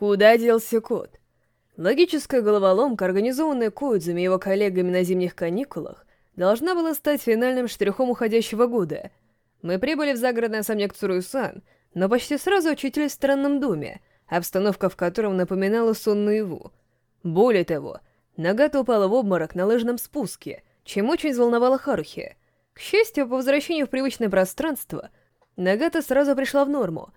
Куда делся кот? Логическая головоломка, организованная Коидзами и его коллегами на зимних каникулах, должна была стать финальным штрихом уходящего года. Мы прибыли в загородный особняк Цуруюсан, но почти сразу очутились в странном доме, обстановка в котором напоминала сон наяву. Более того, Нагата упала в обморок на лыжном спуске, чем очень взволновала Харухи. К счастью, по возвращению в привычное пространство, Нагата сразу пришла в норму.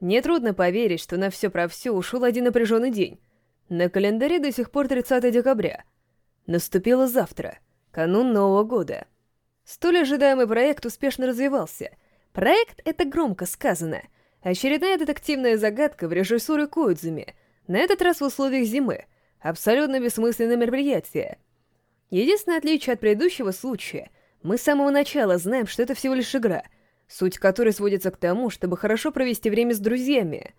Нетрудно поверить, что на все про все ушел один напряженный день. На календаре до сих пор 30 декабря. Наступило завтра, канун Нового года. Столь ожидаемый проект успешно развивался. Проект — это громко сказано. Очередная детективная загадка в режиссуре Коидзуми, на этот раз в условиях зимы — Абсолютно бессмысленное мероприятие. Единственное отличие от предыдущего случая — мы с самого начала знаем, что это всего лишь игра, суть которой сводится к тому, чтобы хорошо провести время с друзьями.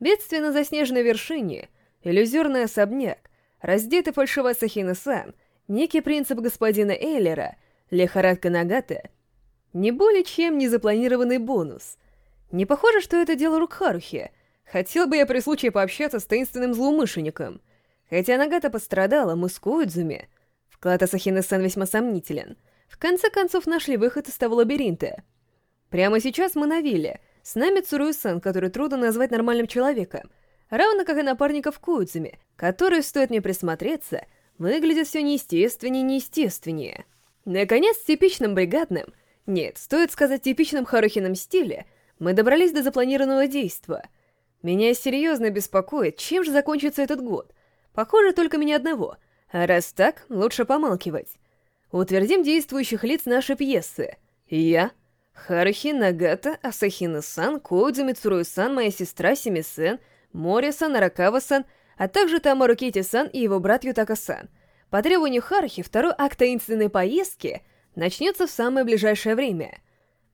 Бедствие на заснеженной вершине, иллюзорный особняк, раздетый фальшивая Сахина-сан, некий принцип господина Эйлера, лихорадка Нагата — не более чем незапланированный бонус. Не похоже, что это дело рук Харухи. Хотел бы я при случае пообщаться с таинственным злоумышленником — Хотя Нагата пострадала, мы с Коидзуми... Вклад Асахины-сан весьма сомнителен. В конце концов, нашли выход из того лабиринта. Прямо сейчас мы на вилле. С нами Цурую-сан, который трудно назвать нормальным человеком. Равно как и напарников Коидзуми, которые, стоит мне присмотреться, выглядят все неестественнее и неестественнее. Наконец, в типичном бригадном, нет, стоит сказать типичном Харухином стиле, мы добрались до запланированного действа. Меня серьезно беспокоит, чем же закончится этот год — Похоже, только меня одного. А раз так, лучше помалкивать. Утвердим действующих лиц нашей пьесы. Я, Харухи, Нагата, Асахина-сан, Коудзуми Цуруи-сан, моя сестра Сими-сэн, Мори-сан, Аракава-сан, а также Тамару Кити-сан и его брат Ютака-сан. По требованию Харухи, второй акт таинственной поездки начнется в самое ближайшее время.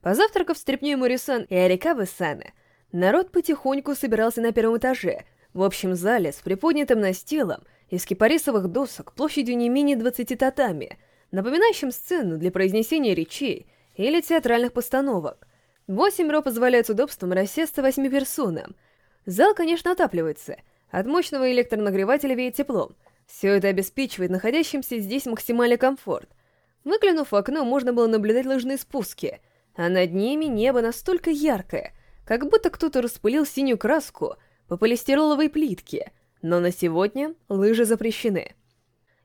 Позавтракав с трепнёй Мори-сан и Арикавы-сана, народ потихоньку собирался на первом этаже — в общем зале с приподнятым настилом из кипарисовых досок площадью не менее 20 татами, напоминающим сцену для произнесения речей или театральных постановок. Восемь ро позволяет с удобством рассесться восьми персонам. Зал, конечно, отапливается. От мощного электронагревателя веет теплом. Все это обеспечивает находящимся здесь максимальный комфорт. Выглянув в окно, можно было наблюдать лыжные спуски, а над ними небо настолько яркое, как будто кто-то распылил синюю краску — по полистироловой плитке, но на сегодня лыжи запрещены.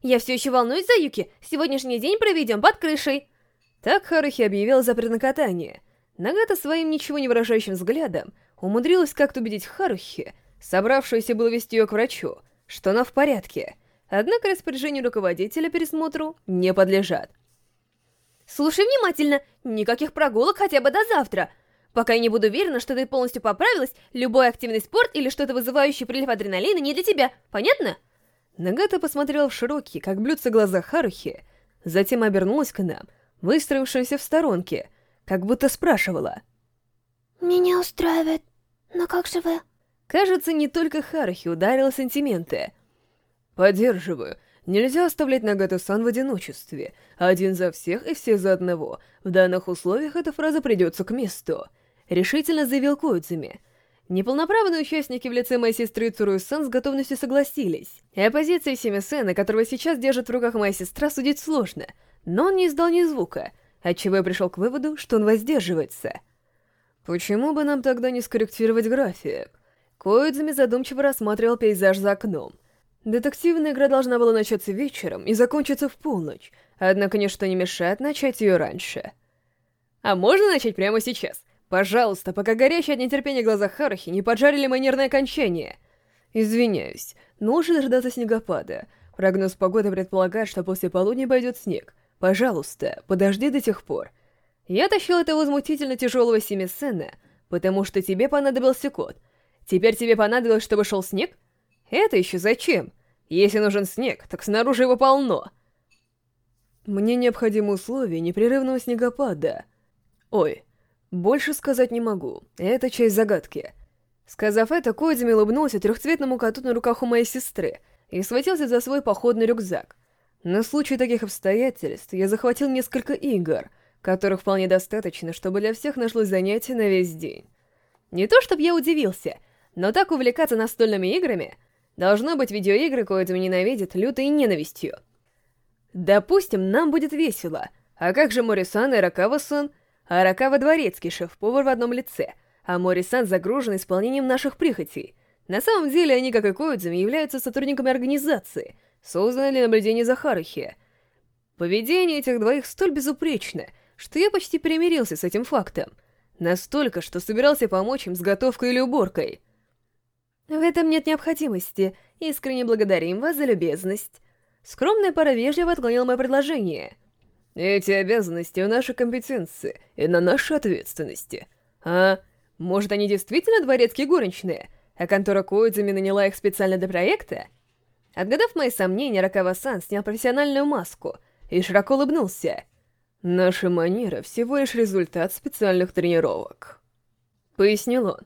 «Я все еще волнуюсь за Юки, сегодняшний день проведем под крышей!» Так Харухи объявил запрет на катание. Нагата своим ничего не выражающим взглядом умудрилась как-то убедить Харухи, собравшуюся было вести ее к врачу, что она в порядке, однако распоряжению руководителя пересмотру не подлежат. «Слушай внимательно, никаких прогулок хотя бы до завтра!» Пока я не буду уверена, что ты полностью поправилась, любой активный спорт или что-то вызывающее прилив адреналина не для тебя, понятно? Нагата посмотрела в широкие, как блюдца глаза Харухи, затем обернулась к нам, выстроившимся в сторонке, как будто спрашивала. «Меня устраивает, но как же вы?» Кажется, не только Харухи ударила сантименты. «Поддерживаю. Нельзя оставлять Нагата-сан в одиночестве. Один за всех и все за одного. В данных условиях эта фраза придется к месту» решительно заявил Коидзуми. Неполноправные участники в лице моей сестры Цурую-сан с готовностью согласились. И оппозиция Семи-сена, которого сейчас держит в руках моя сестра, судить сложно, но он не издал ни звука, отчего я пришел к выводу, что он воздерживается. Почему бы нам тогда не скорректировать график? Коидзуми задумчиво рассматривал пейзаж за окном. Детективная игра должна была начаться вечером и закончиться в полночь, однако ничто не мешает начать ее раньше. А можно начать прямо сейчас? Пожалуйста, пока горящие от нетерпения глаза Харухи не поджарили нервное окончание. Извиняюсь, но лучше дождаться снегопада. Прогноз погоды предполагает, что после полудня пойдет снег. Пожалуйста, подожди до тех пор. Я тащил этого возмутительно тяжелого семисена, потому что тебе понадобился кот. Теперь тебе понадобилось, чтобы шел снег? Это еще зачем? Если нужен снег, так снаружи его полно. Мне необходимы условия непрерывного снегопада. Ой, больше сказать не могу, это часть загадки. Сказав это, Коидзими улыбнулся трехцветному коту на руках у моей сестры и схватился за свой походный рюкзак. На случай таких обстоятельств я захватил несколько игр, которых вполне достаточно, чтобы для всех нашлось занятие на весь день. Не то чтобы я удивился, Но так увлекаться настольными играми... Должно быть, видеоигры Коэдзуми ненавидит лютой ненавистью. Допустим, нам будет весело. А как же Морисан и Аракава-сан? А Аракава Дворецкий, шеф-повар в одном лице, а Морисан загружен исполнением наших прихотей. На самом деле они, как и Коэдзуми, являются сотрудниками организации, созданной для наблюдения за Харухи. Поведение этих двоих столь безупречно, что я почти примирился с этим фактом. Настолько, что собирался помочь им с готовкой или уборкой. В этом нет необходимости. Искренне благодарим вас за любезность. Скромная пара вежливо отклонила мое предложение. Эти обязанности в нашей компетенции и на нашей ответственности. А может, они действительно дворецкие горничные, а контора Коидзами наняла их специально для проекта? Отгадав мои сомнения, Ракава-сан снял профессиональную маску и широко улыбнулся. «Наша манера всего лишь результат специальных тренировок», — пояснил он.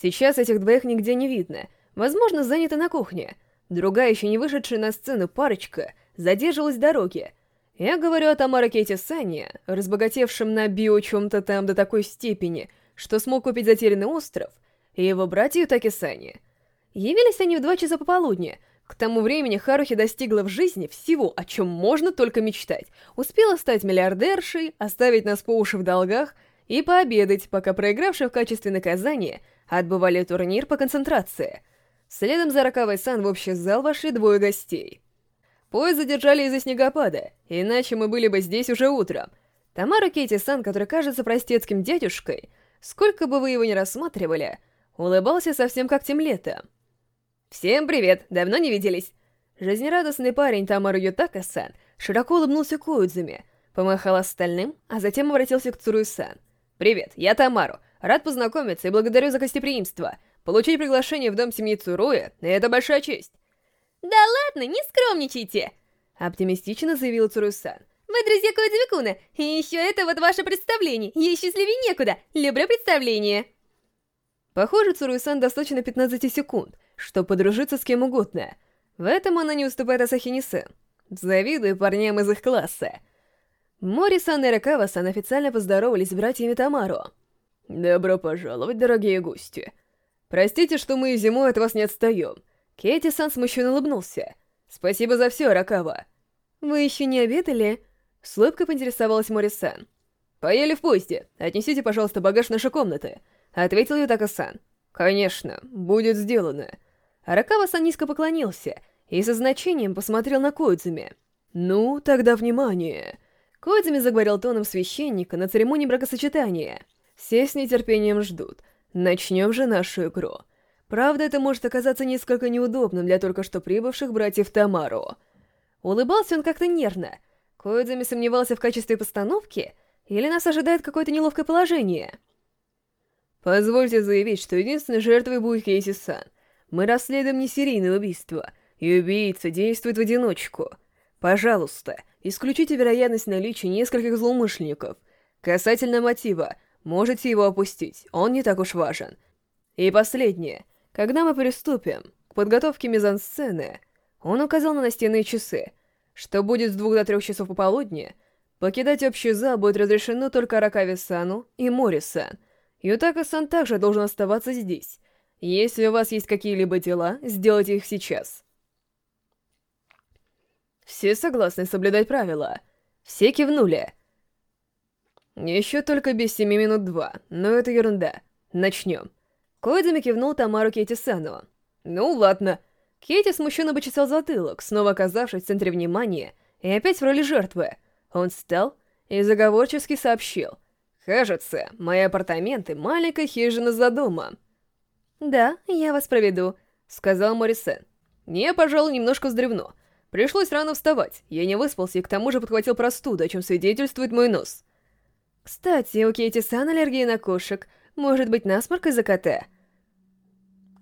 «Сейчас этих двоих нигде не видно, возможно, заняты на кухне. Другая, еще не вышедшая на сцену парочка, задерживалась в дороге. Я говорю о Тамара Кейти Санни, разбогатевшем на био чем-то там до такой степени, что смог купить затерянный остров, и его братью Таки Сани. Явились они в два часа пополудни — к тому времени Харухи достигла в жизни всего, о чем можно только мечтать. Успела стать миллиардершей, оставить нас по уши в долгах и пообедать, пока проигравшие в качестве наказания отбывали турнир по концентрации. Следом за Ракавой-сан в общий зал вошли двое гостей. Поезд задержали из-за снегопада, иначе мы были бы здесь уже утром. Тамара Кейти-сан, который кажется простецким дядюшкой, сколько бы вы его ни рассматривали, улыбался совсем как тем летом. «Всем привет! Давно не виделись!» Жизнерадостный парень Тамару Ютака-сан широко улыбнулся Коудзуме, помахал остальным, а затем обратился к Цуруй-сан. «Привет, я Тамару. Рад познакомиться и благодарю за гостеприимство. Получить приглашение в дом семьи Цуруя — это большая честь». «Да ладно, не скромничайте!» — оптимистично заявила Цуруй-сан. «Вы друзья Коидзуми-куна, и еще это вот ваше представление. Ей счастливее некуда. Люблю представление!» Похоже, Цуруй-сан достаточно 15 секунд, что подружиться с кем угодно. В этом она не уступает Асахини-сэн. Завидую парням из их класса. Мори-сан и Ракава-сан официально поздоровались с братьями Тамаро. «Добро пожаловать, дорогие гости. Простите, что мы зимой от вас не отстаем». Кейти-сан смущенно улыбнулся. «Спасибо за все, Ракава». «Вы еще не обедали?» С улыбкой поинтересовалась Мори-сан. «Поели в поезде. Отнесите, пожалуйста, багаж в наши комнаты», — ответил Ютака-сан. «Конечно, будет сделано». Аракава-сан низко поклонился и со значением посмотрел на Коидзуми. «Ну, тогда внимание!» Коидзуми заговорил тоном священника на церемонии бракосочетания. «Все с нетерпением ждут. Начнем же нашу игру. Правда, это может оказаться несколько неудобным для только что прибывших братьев Тамару». Улыбался он как-то нервно. Коидзуми сомневался в качестве постановки, или нас ожидает какое-то неловкое положение. «Позвольте заявить, что единственной жертвой будет Кейси-сан — мы расследуем не серийное убийство, и убийца действует в одиночку. Пожалуйста, исключите вероятность наличия нескольких злоумышленников. Касательно мотива, можете его опустить, он не так уж важен. И последнее. Когда мы приступим к подготовке мизансцены, он указал на настенные часы, что будет с двух до трех часов пополудни, покидать общий зал будет разрешено только Аракави-сану и Мори-сан. Ютака-сан также должен оставаться здесь, если у вас есть какие-либо дела, сделайте их сейчас. Все согласны соблюдать правила. Все кивнули. Еще только без семи минут два, но это ерунда. Начнем. Коидзами кивнул Тамару Кейти-сану. Ну ладно. Кейти смущенно почесал затылок, снова оказавшись в центре внимания, и опять в роли жертвы. Он встал и заговорчески сообщил. «Кажется, мои апартаменты — маленькая хижина за домом. «Да, я вас проведу», — сказал Морисен. «Не, пожалуй, немножко вздремну. Пришлось рано вставать, я не выспался и к тому же подхватил простуду, о чем свидетельствует мой нос». «Кстати, у Кейти-сан аллергия на кошек. Может быть, насморк из-за кота?»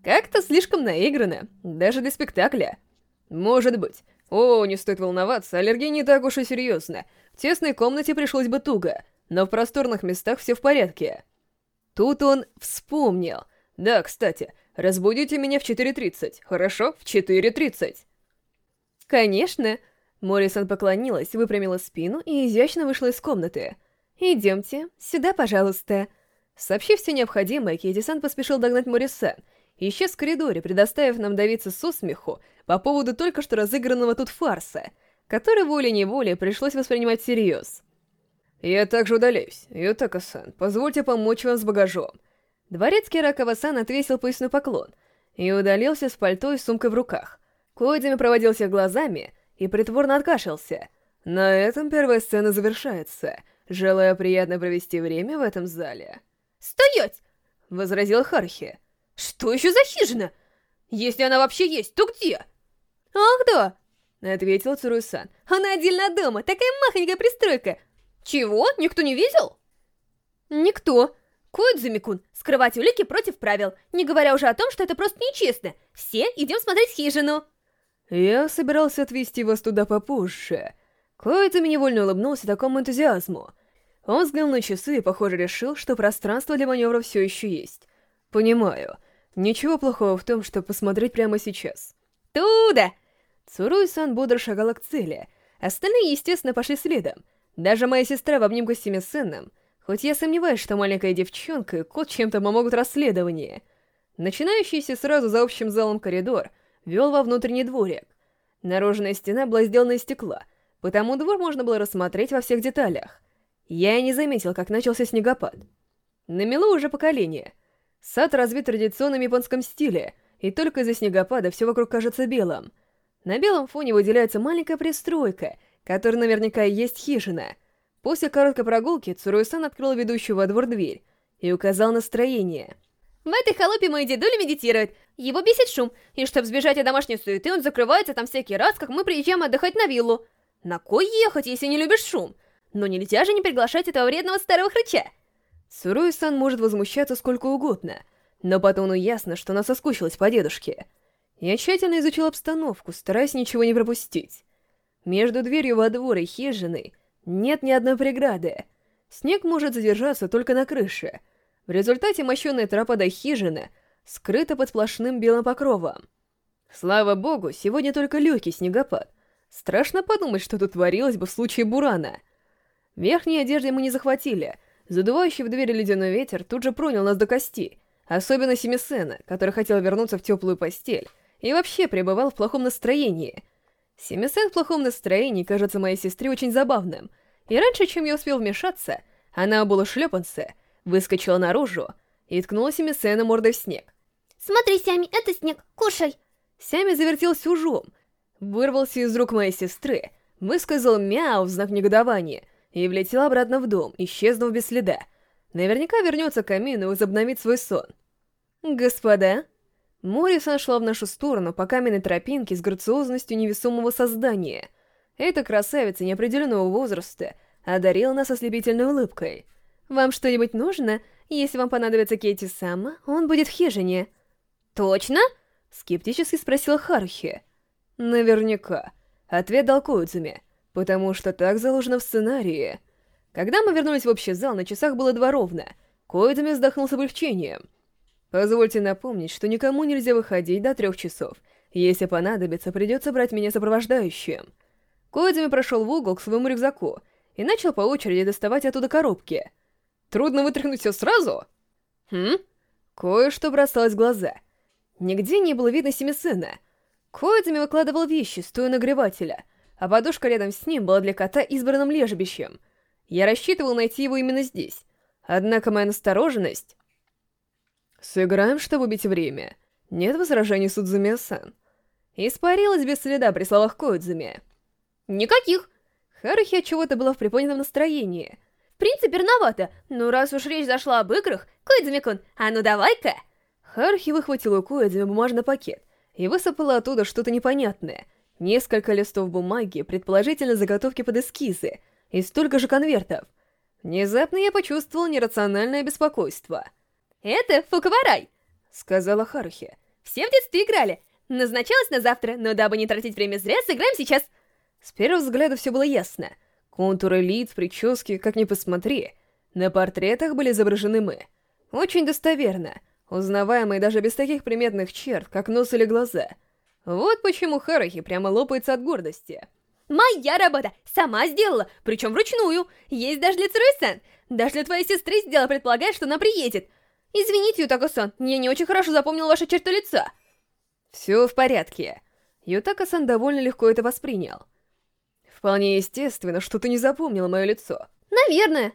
«Как-то слишком наигранно, даже для спектакля». «Может быть. О, не стоит волноваться, аллергия не так уж и серьезно. В тесной комнате пришлось бы туго, но в просторных местах все в порядке». Тут он вспомнил. Да, кстати, разбудите меня в 4.30, хорошо? В 4.30. Конечно. Моррисон поклонилась, выпрямила спину и изящно вышла из комнаты. «Идемте, сюда, пожалуйста». Сообщив все необходимое, Кейти-сан поспешил догнать Моррисон исчез в коридоре, предоставив нам давиться со смеху по поводу только что разыгранного тут фарса, который волей-неволей пришлось воспринимать всерьез. «Я также удаляюсь. Ютака-сан, позвольте помочь вам с багажом». Дворецкий Ракава-сан отвесил поясной поклон и удалился с пальто и сумкой в руках. Коидзами проводил всех глазами и притворно откашлялся. На этом первая сцена завершается. Желаю приятно провести время в этом зале. «Стоять!» — возразил Хархи. «Что еще за хижина? Если она вообще есть, то где?» «Ах да!» — ответил Цуруй-сан. «Она отдельно от дома, такая махонькая пристройка!» «Чего? Никто не видел?» «Никто. Коидзуми-кун, скрывать улики против правил, не говоря уже о том, что это просто нечестно. Все идем смотреть хижину!» «Я собирался отвезти вас туда попозже». Коидзуми невольно улыбнулся такому энтузиазму. Он взглянул на часы и, похоже, решил, что пространство для маневра все еще есть. «Понимаю. Ничего плохого в том, чтобы посмотреть прямо сейчас». «Туда!» Цуруй-сан бодро шагала к цели. Остальные, естественно, пошли следом. Даже моя сестра в обнимку с Семисеном, хоть я сомневаюсь, что маленькая девчонка и кот чем-то помогут расследованию. Начинающийся сразу за общим залом коридор вел во внутренний дворик. Наружная стена была сделана из стекла, потому двор можно было рассмотреть во всех деталях. Я и не заметил, как начался снегопад. Намело уже поколение. Сад развит в традиционном японском стиле, и только из-за снегопада все вокруг кажется белым. На белом фоне выделяется маленькая пристройка, которая наверняка и есть хижина. После короткой прогулки Цуруэ-сан открыл ведущую во двор дверь и указал настроение. «В этой халупе мой дедуля медитирует. Его бесит шум, и чтобы сбежать от домашней суеты, он закрывается там всякий раз, как мы приезжаем отдыхать на виллу. На кой ехать, если не любишь шум? Но нельзя же не приглашать этого вредного старого хрыча. Суруи-сан может возмущаться сколько угодно, но по тону ясно, что она соскучилась по дедушке. Я тщательно изучил обстановку, стараясь ничего не пропустить. Между дверью во двор и хижиной нет ни одной преграды. Снег может задержаться только на крыше. В результате мощенная тропа до хижины скрыта под сплошным белым покровом. Слава богу, сегодня только легкий снегопад. Страшно подумать, что тут творилось бы в случае бурана — Верхней одежды мы не захватили. Задувающий в двери ледяной ветер тут же пронял нас до кости. Особенно Семисена, который хотел вернуться в теплую постель и вообще пребывал в плохом настроении. Семисен в плохом настроении кажется моей сестре очень забавным. И раньше, чем я успел вмешаться, она обула шлепанцы, выскочила наружу и ткнула Семисена мордой в снег. «Смотри, Сями, это снег, кушай!» Сями завертелся ужом, вырвался из рук моей сестры, высказал мяу в знак негодования и влетел обратно в дом, исчезнув без следа. Наверняка вернется к камину и возобновит свой сон. «Господа!» Морисон шла в нашу сторону по каменной тропинке с грациозностью невесомого создания. Эта красавица неопределенного возраста одарила нас ослепительной улыбкой. «Вам что-нибудь нужно? Если вам понадобится Кейти Сама, он будет в хижине». «Точно?» — скептически спросила Харухи. «Наверняка», — ответ дал Коудзуми потому что так заложено в сценарии. Когда мы вернулись в общий зал, на часах было два ровно. Коидами вздохнул с облегчением. Позвольте напомнить, что никому нельзя выходить до трех часов. Если понадобится, придется брать меня сопровождающим. Коидами прошел в угол к своему рюкзаку и начал по очереди доставать оттуда коробки. Трудно вытряхнуть все сразу? Хм? Кое-что бросалось в глаза. Нигде не было видно Семисына. Коидами выкладывал вещи, стоя нагревателя — а подушка рядом с ним была для кота избранным лежбищем. Я рассчитывал найти его именно здесь. Однако моя настороженность... «Сыграем, чтобы убить время. Нет возражений, Судзумия-сан». Испарилась без следа при словах Коидзуми. «Никаких!» Харухи от чего-то была в приподнятом настроении. «В принципе, рановато, но раз уж речь зашла об играх, Коидзуми-кун, а ну давай-ка!» Харухи выхватила у Коидзуми бумажный пакет и высыпала оттуда что-то непонятное — Несколько листов бумаги, предположительно заготовки под эскизы, и столько же конвертов. Внезапно я почувствовал нерациональное беспокойство. «Это Фукаварай!» — сказала Харухи. «Все в детстве играли. Назначалось на завтра, но дабы не тратить время зря, сыграем сейчас». С первого взгляда все было ясно. Контуры лиц, прически, как ни посмотри. На портретах были изображены мы. Очень достоверно, узнаваемые даже без таких приметных черт, как нос или глаза — вот почему Харахи прямо лопается от гордости. Моя работа! Сама сделала, причем вручную. Есть даже для Цуруй-сан. Даже для твоей сестры сделала, предполагая, что она приедет. Извините, Ютака-сан, я не очень хорошо запомнил ваши черты лица. Все в порядке. Ютака-сан довольно легко это воспринял. Вполне естественно, что ты не запомнила мое лицо. Наверное.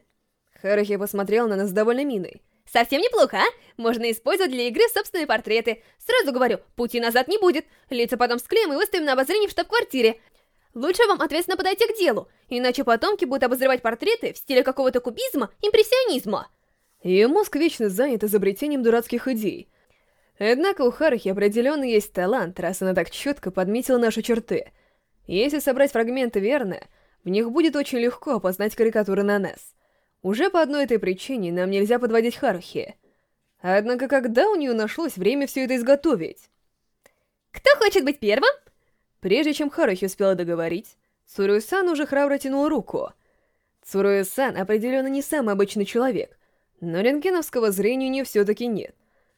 Харахи посмотрел на нас с довольной миной. Совсем неплохо, а? Можно использовать для игры собственные портреты. Сразу говорю, пути назад не будет. Лица потом склеим и выставим на обозрение в штаб-квартире. Лучше вам ответственно подойти к делу, иначе потомки будут обозревать портреты в стиле какого-то кубизма, импрессионизма. Ее мозг вечно занят изобретением дурацких идей. Однако у Харахи определенно есть талант, раз она так четко подметила наши черты. Если собрать фрагменты верно, в них будет очень легко опознать карикатуры на нас. Уже по одной этой причине нам нельзя подводить Харухи. Однако когда у нее нашлось время все это изготовить? Кто хочет быть первым? Прежде чем Харухи успела договорить, Цуруэ-сан уже храбро тянул руку. Цуруэ-сан определенно не самый обычный человек, но рентгеновского зрения у нее все-таки нет.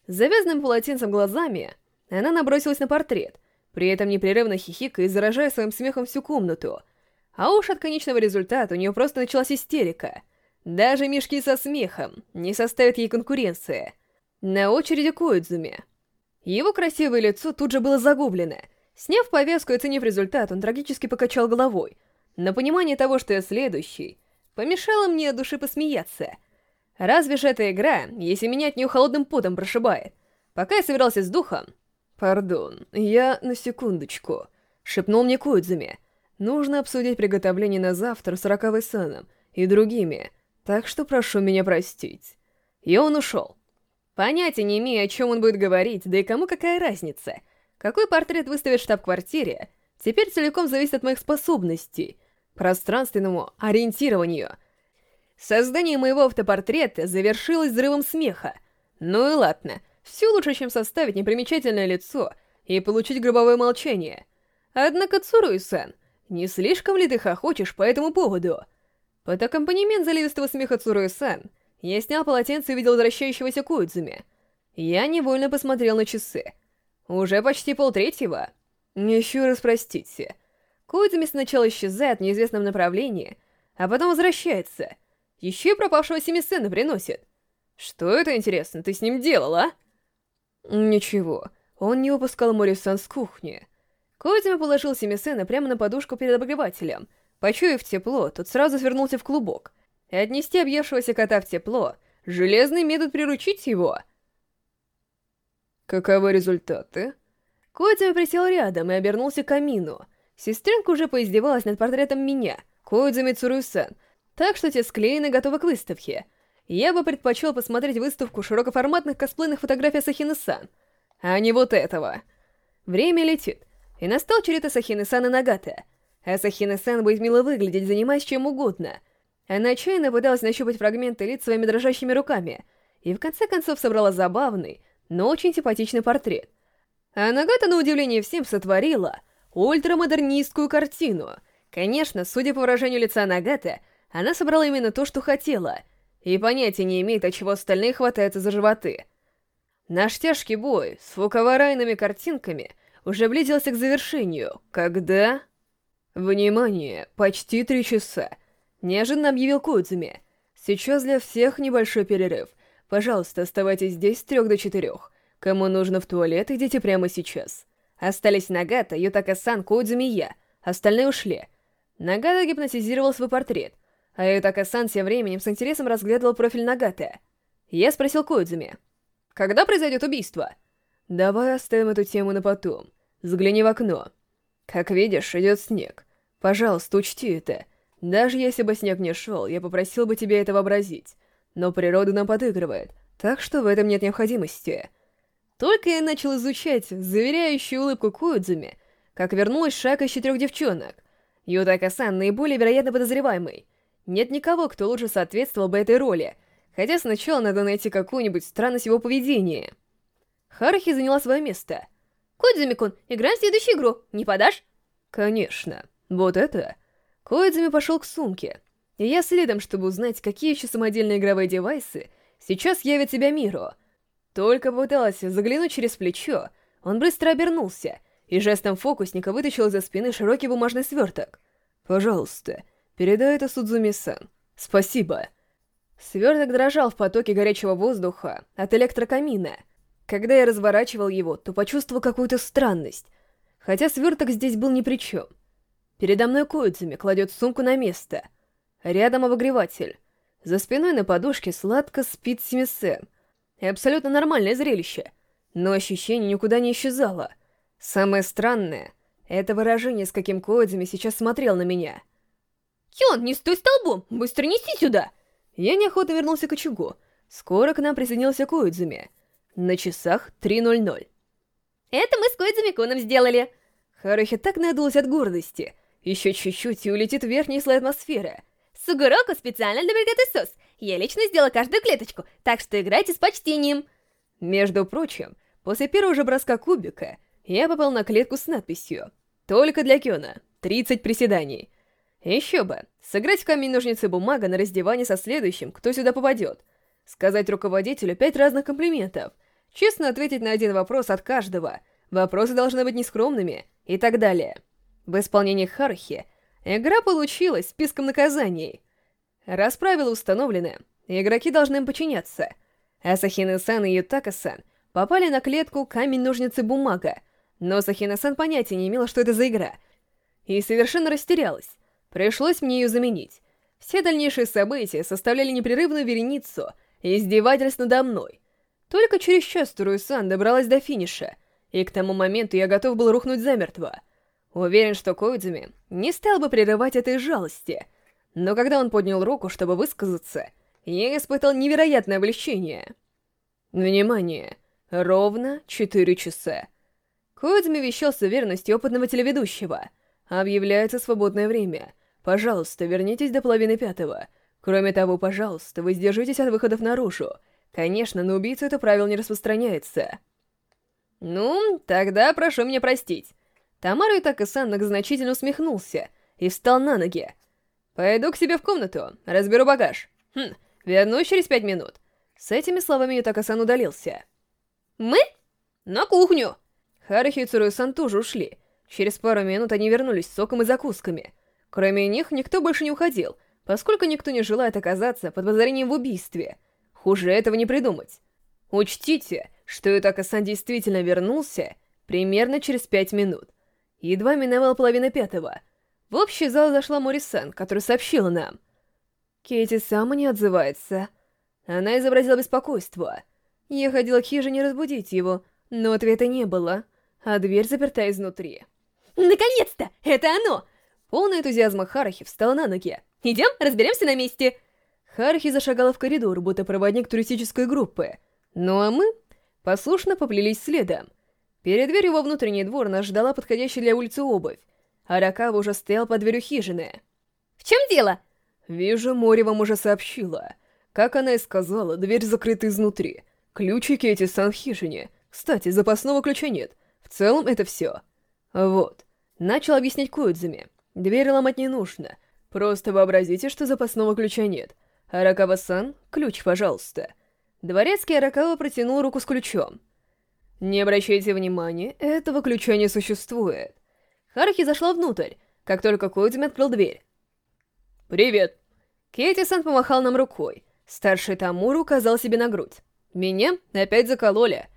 С завязанным полотенцем глазами она набросилась на портрет, при этом непрерывно хихикая и заражая своим смехом всю комнату. А уж от конечного результата у нее просто началась истерика — даже мешки со смехом не составят ей конкуренции. На очереди Коидзуми. Его красивое лицо тут же было загублено. Сняв повязку и оценив результат, он трагически покачал головой. Но понимание того, что я следующий, помешало мне от души посмеяться. Разве же эта игра, если меня от нее холодным потом прошибает? Пока я собирался с духом... «Пардон, я на секундочку», — шепнул мне Коидзуми. «Нужно обсудить приготовление на завтра с Ракавой-саном и другими, так что прошу меня простить. И он ушел. Понятия не имея, о чем он будет говорить, да и кому какая разница. Какой портрет выставит в штаб-квартире, теперь целиком зависит от моих способностей, пространственному ориентированию. Создание моего автопортрета завершилось взрывом смеха. Ну и ладно, все лучше, чем составить непримечательное лицо и получить гробовое молчание. Однако, Цуруи-сан, не слишком ли ты хохочешь по этому поводу?» Под аккомпанемент заливистого смеха Цуруэ-сан, я снял полотенце и увидел возвращающегося Куидзуми. Я невольно посмотрел на часы. Уже почти полтретьего. Еще раз простите. Куидзуми сначала исчезает в неизвестном направлении, а потом возвращается. Еще и пропавшего Семисена приносит. Что это, интересно, ты с ним делал, а? Ничего, он не выпускал Морисан с кухни. Коидзуми положил Семисена прямо на подушку перед обогревателем — Почуяв тепло, тот сразу свернулся в клубок. И отнести объевшегося кота в тепло — железный метод приручить его. Каковы результаты? Коидзуми присел рядом и обернулся к камину. Сестренка уже поиздевалась над портретом меня, Коидзуми Цурусэн, так что те склеены готовы к выставке. Я бы предпочел посмотреть выставку широкоформатных косплейных фотографий Сахины-сан, а не вот этого. Время летит, и настал черед Асахины-сан и Нагата — Асахина-сан будет мило выглядеть, занимаясь чем угодно. Она отчаянно пыталась нащупать фрагменты лиц своими дрожащими руками, и в конце концов собрала забавный, но очень симпатичный портрет. А Нагата, на удивление всем, сотворила ультрамодернистскую картину. Конечно, судя по выражению лица Нагата, она собрала именно то, что хотела, и понятия не имеет, от чего остальные хватаются за животы. Наш тяжкий бой с фуковарайными картинками уже близился к завершению, когда... «Внимание! Почти три часа!» Неожиданно объявил Кудзуми. «Сейчас для всех небольшой перерыв. Пожалуйста, оставайтесь здесь с трех до четырех. Кому нужно в туалет, идите прямо сейчас». Остались Нагата, Ютака-сан, Кудзуми и я. Остальные ушли. Нагата гипнотизировал свой портрет, а Ютака-сан тем временем с интересом разглядывал профиль Нагата. Я спросил Кудзуми. «Когда произойдет убийство?» «Давай оставим эту тему на потом. Взгляни в окно. Как видишь, идет снег. Пожалуйста, учти это. Даже если бы снег не шел, я попросил бы тебя это вообразить. Но природа нам подыгрывает, так что в этом нет необходимости. Только я начал изучать заверяющую улыбку Куидзуми, как вернулась шаг из четырех девчонок. Ютака-сан наиболее вероятно подозреваемый. Нет никого, кто лучше соответствовал бы этой роли, хотя сначала надо найти какую-нибудь странность его поведения. Харахи заняла свое место. «Кудзуми-кун, играем в следующую игру, не подашь?» «Конечно». Вот это? Коидзуми пошел к сумке, и я следом, чтобы узнать, какие еще самодельные игровые девайсы сейчас явят себя миру. Только попыталась заглянуть через плечо, он быстро обернулся и жестом фокусника вытащил из-за спины широкий бумажный сверток. «Пожалуйста, передай это Судзуми-сан. Спасибо». Сверток дрожал в потоке горячего воздуха от электрокамина. Когда я разворачивал его, то почувствовал какую-то странность, хотя сверток здесь был ни при чем. Передо мной Коидзуми кладет сумку на место. Рядом обогреватель. За спиной на подушке сладко спит Симисен. И абсолютно нормальное зрелище. Но ощущение никуда не исчезало. Самое странное — это выражение, с каким Коидзуми сейчас смотрел на меня. «Кион, не стой столбом! Быстро неси сюда!» Я неохотно вернулся к очагу. Скоро к нам присоединился Коидзуми. На часах 3.00. «Это мы с Коидзуми-куном сделали!» Харухи так надулась от гордости. Еще чуть-чуть и улетит в верхний слой атмосферы. Сугуроку специально для бригады СОС. Я лично сделала каждую клеточку, так что играйте с почтением. Между прочим, после первого же броска кубика, я попал на клетку с надписью «Только для Кёна. 30 приседаний». Еще бы, сыграть в камень-ножницы-бумага на раздевание со следующим, кто сюда попадет. Сказать руководителю пять разных комплиментов. Честно ответить на один вопрос от каждого. Вопросы должны быть нескромными. И так далее. В исполнении Хархи игра получилась списком наказаний. Раз правила установлены, игроки должны им подчиняться. Асахина-сан и Ютака-сан попали на клетку камень-ножницы-бумага, но Сахина-сан понятия не имела, что это за игра, и совершенно растерялась. Пришлось мне ее заменить. Все дальнейшие события составляли непрерывную вереницу издевательств надо мной. Только через час Туруй-сан добралась до финиша, и к тому моменту я готов был рухнуть замертво. Уверен, что Коидзуми не стал бы прерывать этой жалости, но когда он поднял руку, чтобы высказаться, я испытал невероятное облегчение. Внимание! Ровно четыре часа. Коидзуми вещал с уверенностью опытного телеведущего. Объявляется свободное время. Пожалуйста, вернитесь до половины пятого. Кроме того, пожалуйста, воздержитесь от выходов наружу. Конечно, на убийцу это правило не распространяется. Ну, тогда прошу меня простить. Тамара Итака-сан многозначительно усмехнулся и встал на ноги. «Пойду к себе в комнату, разберу багаж. Хм, вернусь через пять минут». С этими словами Итака-сан удалился. «Мы? На кухню!» Харахи и Цуруй-сан тоже ушли. Через пару минут они вернулись с соком и закусками. Кроме них, никто больше не уходил, поскольку никто не желает оказаться под подозрением в убийстве. Хуже этого не придумать. Учтите, что Итака-сан действительно вернулся примерно через пять минут. Едва миновала половина пятого. В общий зал зашла Морисан, которая сообщила нам. Кейти сама не отзывается. Она изобразила беспокойство. Я ходила к хижине разбудить его, но ответа не было, а дверь заперта изнутри. «Наконец-то! Это оно!» Полный энтузиазма Харахи встала на ноги. «Идем, разберемся на месте!» Харахи зашагала в коридор, будто проводник туристической группы. Ну а мы послушно поплелись следом. Перед дверью во внутренний двор нас ждала подходящая для улицы обувь. Аракава уже стоял под дверью хижины. «В чем дело?» «Вижу, море вам уже сообщила. Как она и сказала, дверь закрыта изнутри. Ключики эти сан хижине. Кстати, запасного ключа нет. В целом это все. Вот. Начал объяснять Коидзуми. Дверь ломать не нужно. Просто вообразите, что запасного ключа нет. Аракава-сан, ключ, пожалуйста. Дворецкий Аракава протянул руку с ключом. Не обращайте внимания, этого ключа не существует. Харахи зашла внутрь, как только Коидзуми открыл дверь. «Привет!» Кейти-сан помахал нам рукой. Старший Тамуру указал себе на грудь. Меня опять закололи.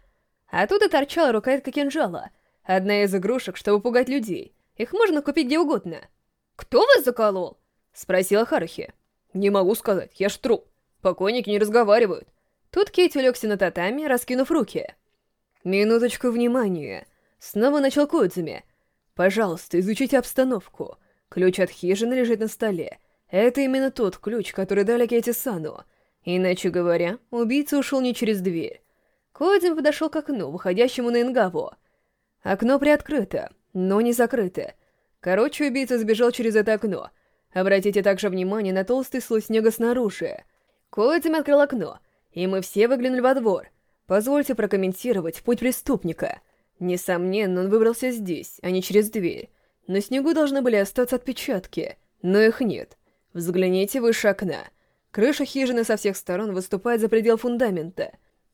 Оттуда торчала рукоятка кинжала. Одна из игрушек, чтобы пугать людей. Их можно купить где угодно. «Кто вас заколол?» — спросила Харухи. «Не могу сказать, я ж труп. Покойники не разговаривают». Тут Кейт улегся на татами, раскинув руки. «Минуточку внимания!» Снова начал Коидзуми. «Пожалуйста, изучите обстановку. Ключ от хижины лежит на столе. Это именно тот ключ, который дали Кейти Сану. Иначе говоря, убийца ушел не через дверь». Коидзуми подошел к окну, выходящему на Ингаву. Окно приоткрыто, но не закрыто. Короче, убийца сбежал через это окно. Обратите также внимание на толстый слой снега снаружи. Коидзуми открыл окно, и мы все выглянули во двор — Позвольте прокомментировать путь преступника. Несомненно, он выбрался здесь, а не через дверь. На снегу должны были остаться отпечатки, но их нет. Взгляните выше окна. Крыша хижины со всех сторон выступает за предел фундамента.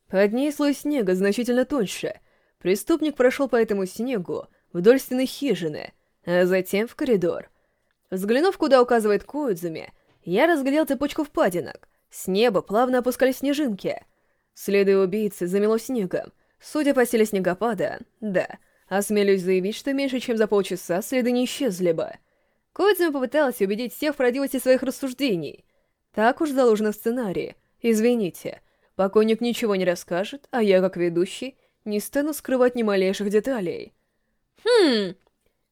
Под ней слой снега значительно тоньше. Преступник прошел по этому снегу вдоль стены хижины, а затем в коридор. Взглянув, куда указывает Коидзуми, я разглядел цепочку впадинок. С неба плавно опускались снежинки. Следы убийцы замело снегом. Судя по силе снегопада, да, осмелюсь заявить, что меньше чем за полчаса следы не исчезли бы. Кодзима попыталась убедить всех в правдивости своих рассуждений. Так уж заложено в сценарии. Извините, покойник ничего не расскажет, а я, как ведущий, не стану скрывать ни малейших деталей. Хм...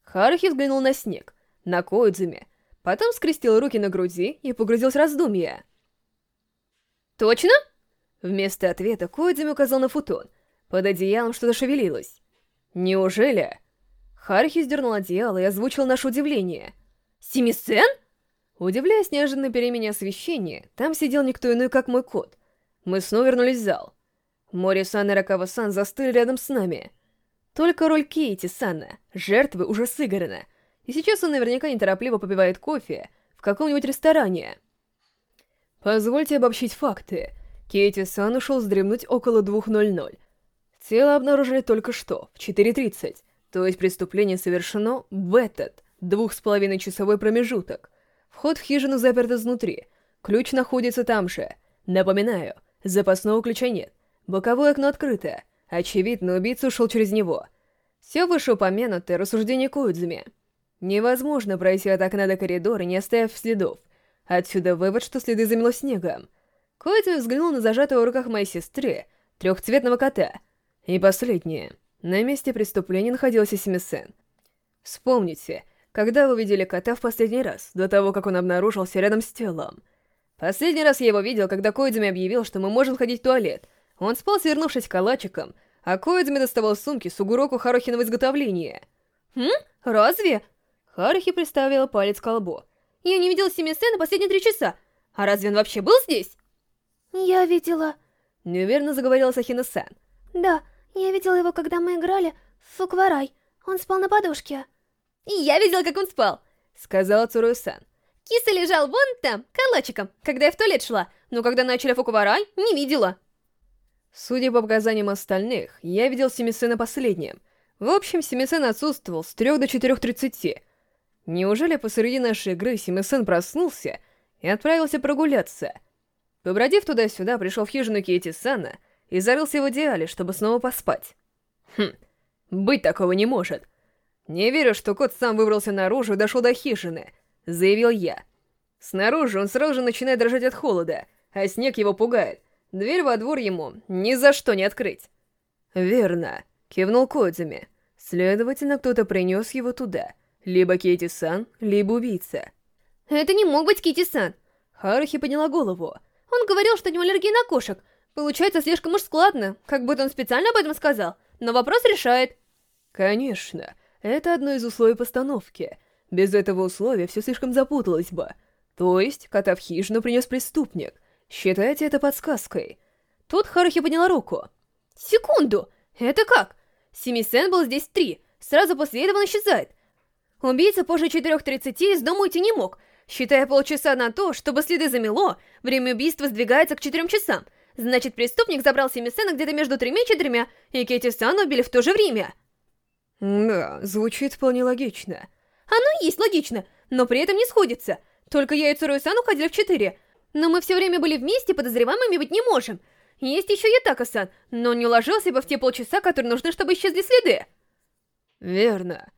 Харахи взглянул на снег, на Коидзуме, потом скрестил руки на груди и погрузился в раздумья. Точно? Вместо ответа Коидзуми указал на футон. Под одеялом что-то шевелилось. Неужели? Харахи сдернул одеяло и озвучил наше удивление. Семисен? Удивляясь неожиданной перемене освещения, там сидел никто иной, как мой кот. Мы снова вернулись в зал. Мори-сан и Ракава-сан застыли рядом с нами. Только роль Кейти-сана, жертвы, уже сыграна, и сейчас он наверняка неторопливо попивает кофе в каком-нибудь ресторане. Позвольте обобщить факты. Кейти-сан ушел вздремнуть около 2.00. Тело обнаружили только что, в 4.30, то есть преступление совершено в этот, двух с половиной часовой промежуток. Вход в хижину заперт изнутри, ключ находится там же. Напоминаю, запасного ключа нет, боковое окно открыто, очевидно, убийца ушел через него. Все вышеупомянутое рассуждение Коидзуми. Невозможно пройти от окна до коридора, не оставив следов. Отсюда вывод, что следы замело снегом. Коидзуми взглянул на зажатого в руках моей сестры, трехцветного кота. И последнее. На месте преступления находился Семисен. Вспомните, когда вы видели кота в последний раз, до того, как он обнаружился рядом с телом? Последний раз я его видел, когда Коидзуми объявил, что мы можем ходить в туалет. Он спал, свернувшись калачиком, а Коидзуми доставал сумки с угуроку Харухиного изготовления. Хм? Разве? Харухи приставила палец к колбу. Я не видел Семисена последние три часа. А разве он вообще был здесь? Я видела... Неуверенно заговорила Сахина-сан. Да, я видела его, когда мы играли в Фукварай. Он спал на подушке. И я видела, как он спал, сказала Цурую-сан. Киса лежал вон там, калачиком, когда я в туалет шла, но когда начали Фукварай, не видела. Судя по показаниям остальных, я видел Семисена последним. В общем, Семисен отсутствовал с 3 до 4.30. Неужели посреди нашей игры Семисен проснулся и отправился прогуляться? Побродив туда-сюда, пришел в хижину Кейти Сана и зарылся в идеале, чтобы снова поспать. Хм, быть такого не может. Не верю, что кот сам выбрался наружу и дошел до хижины, заявил я. Снаружи он сразу же начинает дрожать от холода, а снег его пугает. Дверь во двор ему ни за что не открыть. Верно, кивнул Кодзуми. Следовательно, кто-то принес его туда. Либо Кейти-сан, либо убийца. Это не мог быть Кейти-сан. Харахи подняла голову. Он говорил, что у него аллергия на кошек. Получается слишком уж складно, как будто он специально об этом сказал. Но вопрос решает. Конечно, это одно из условий постановки. Без этого условия все слишком запуталось бы. То есть, кота в хижину принес преступник. Считайте это подсказкой. Тут Харухи подняла руку. Секунду! Это как? Семисен был здесь три. Сразу после этого он исчезает. Убийца позже 4.30 из дома уйти не мог. Считая полчаса на то, чтобы следы замело, время убийства сдвигается к 4 часам. Значит, преступник забрал Семисена где-то между тремя и четырьмя, и Кэти Сан убили в то же время. Да, звучит вполне логично. Оно есть логично, но при этом не сходится. Только я и Цурой-сан уходили в четыре, но мы все время были вместе, подозреваемыми быть не можем. Есть еще Ятака-сан, но он не уложился бы в те полчаса, которые нужны, чтобы исчезли следы. Верно.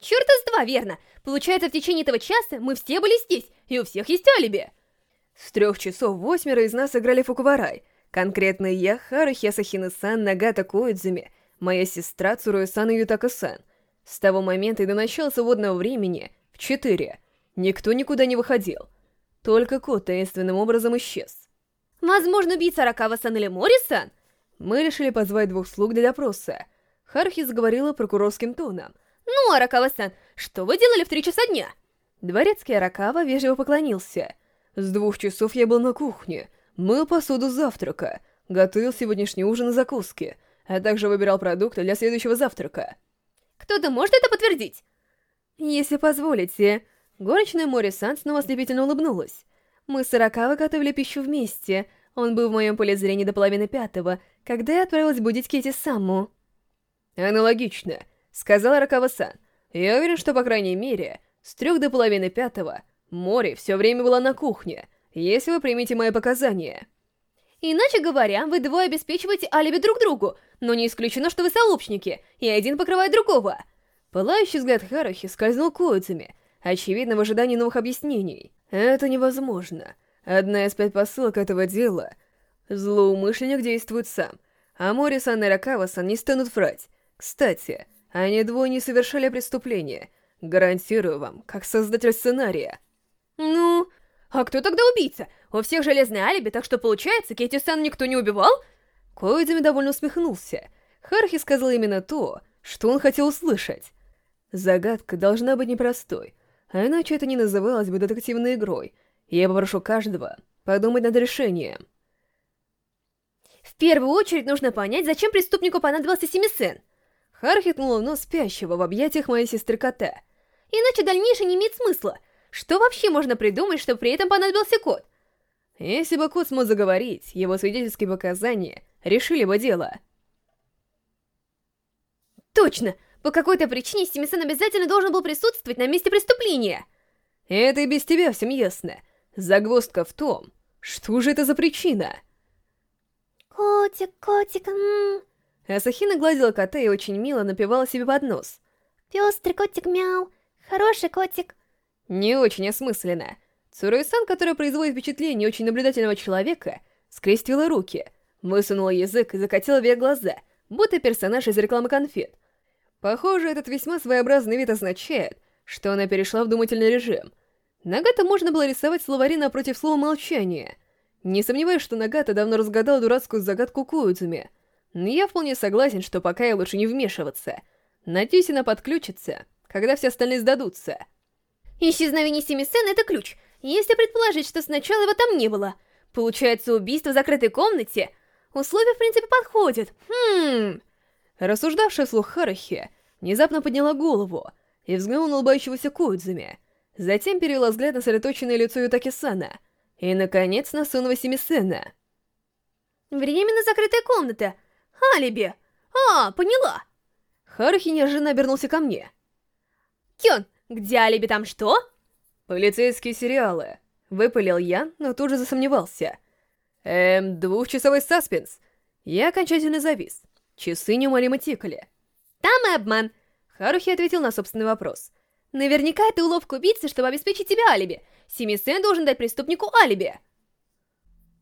Черта с два, верно. Получается, в течение этого часа мы все были здесь, и у всех есть алиби. С трех часов восьмеро из нас играли Фукуварай. Конкретно я, Харухи Асахина-сан, Нагата Коидзуми, моя сестра Цуруэ-сан и Ютака-сан. С того момента и до начала свободного времени, в четыре, никто никуда не выходил. Только кот таинственным образом исчез. Возможно, убийца Ракава-сан или Мори-сан? Мы решили позвать двух слуг для допроса. Харухи заговорила прокурорским тоном. «Ну, Аракава-сан, что вы делали в три часа дня?» Дворецкий Аракава вежливо поклонился. С двух часов я был на кухне, мыл посуду завтрака, готовил сегодняшний ужин и закуски, а также выбирал продукты для следующего завтрака. Кто-то может это подтвердить? Если позволите. Горничная Мори-сан снова ослепительно улыбнулась. Мы с Аракава готовили пищу вместе. Он был в моем поле зрения до половины пятого, когда я отправилась будить Кити Самму. Аналогично сказал Ракава-сан. «Я уверен, что, по крайней мере, с трех до половины пятого Мори все время была на кухне, если вы примете мои показания. Иначе говоря, вы двое обеспечиваете алиби друг другу, но не исключено, что вы сообщники, и один покрывает другого. Пылающий взгляд Харухи скользнул к Уэдзуми, очевидно в ожидании новых объяснений. Это невозможно. Одна из предпосылок этого дела — злоумышленник действует сам, а Морисан и Ракава-сан не станут врать. Кстати, они двое не совершали преступления. Гарантирую вам, как создатель сценария. Ну, а кто тогда убийца? У всех железное алиби, так что получается, Кейти-сан никто не убивал? Коидзами довольно усмехнулся. Хархи сказал именно то, что он хотел услышать. Загадка должна быть непростой, а иначе это не называлось бы детективной игрой. Я попрошу каждого подумать над решением. В первую очередь нужно понять, зачем преступнику понадобился Семисен. Хархи ткнула нос спящего в объятиях моей сестры-кота. Иначе дальнейшее не имеет смысла. Что вообще можно придумать, чтобы при этом понадобился кот? Если бы кот смог заговорить, его свидетельские показания решили бы дело. Точно! По какой-то причине Стимисон обязательно должен был присутствовать на месте преступления. Это и без тебя всем ясно. Загвоздка в том, что же это за причина? Котик, котик, ммм. Асахина гладила кота и очень мило напевала себе под нос. Пёстрый котик, мяу. Хороший котик. Не очень осмысленно. Цуруэ-сан, которая производит впечатление очень наблюдательного человека, скрестила руки, высунула язык и закатила вверх глаза, будто персонаж из рекламы конфет. Похоже, этот весьма своеобразный вид означает, что она перешла в думательный режим. Нагата можно было рисовать словари напротив слова «молчание». Не сомневаюсь, что Нагата давно разгадала дурацкую загадку Куидзуми. Но я вполне согласен, что пока я лучше не вмешиваться. Надеюсь, она подключится, когда все остальные сдадутся. Исчезновение Семисен — это ключ. Если предположить, что сначала его там не было. Получается, убийство в закрытой комнате. Условия, в принципе, подходят. Хм... Рассуждавшая вслух Харахи внезапно подняла голову и взглянула на улыбающегося Коидзуми. Затем перевела взгляд на сосредоточенное лицо Ютаки-сана и, наконец, на сонного Семисена. Временно закрытая комната. Алиби. А, поняла. Харахи неожиданно обернулся ко мне. Кён, где алиби там что? Полицейские сериалы. Выпалил я, но тут же засомневался. Эм, двухчасовой саспенс. Я окончательно завис. Часы неумолимо тикали. Там и обман. Харухи ответил на собственный вопрос. Наверняка это уловка убийцы, чтобы обеспечить тебе алиби. Семи-сен должен дать преступнику алиби.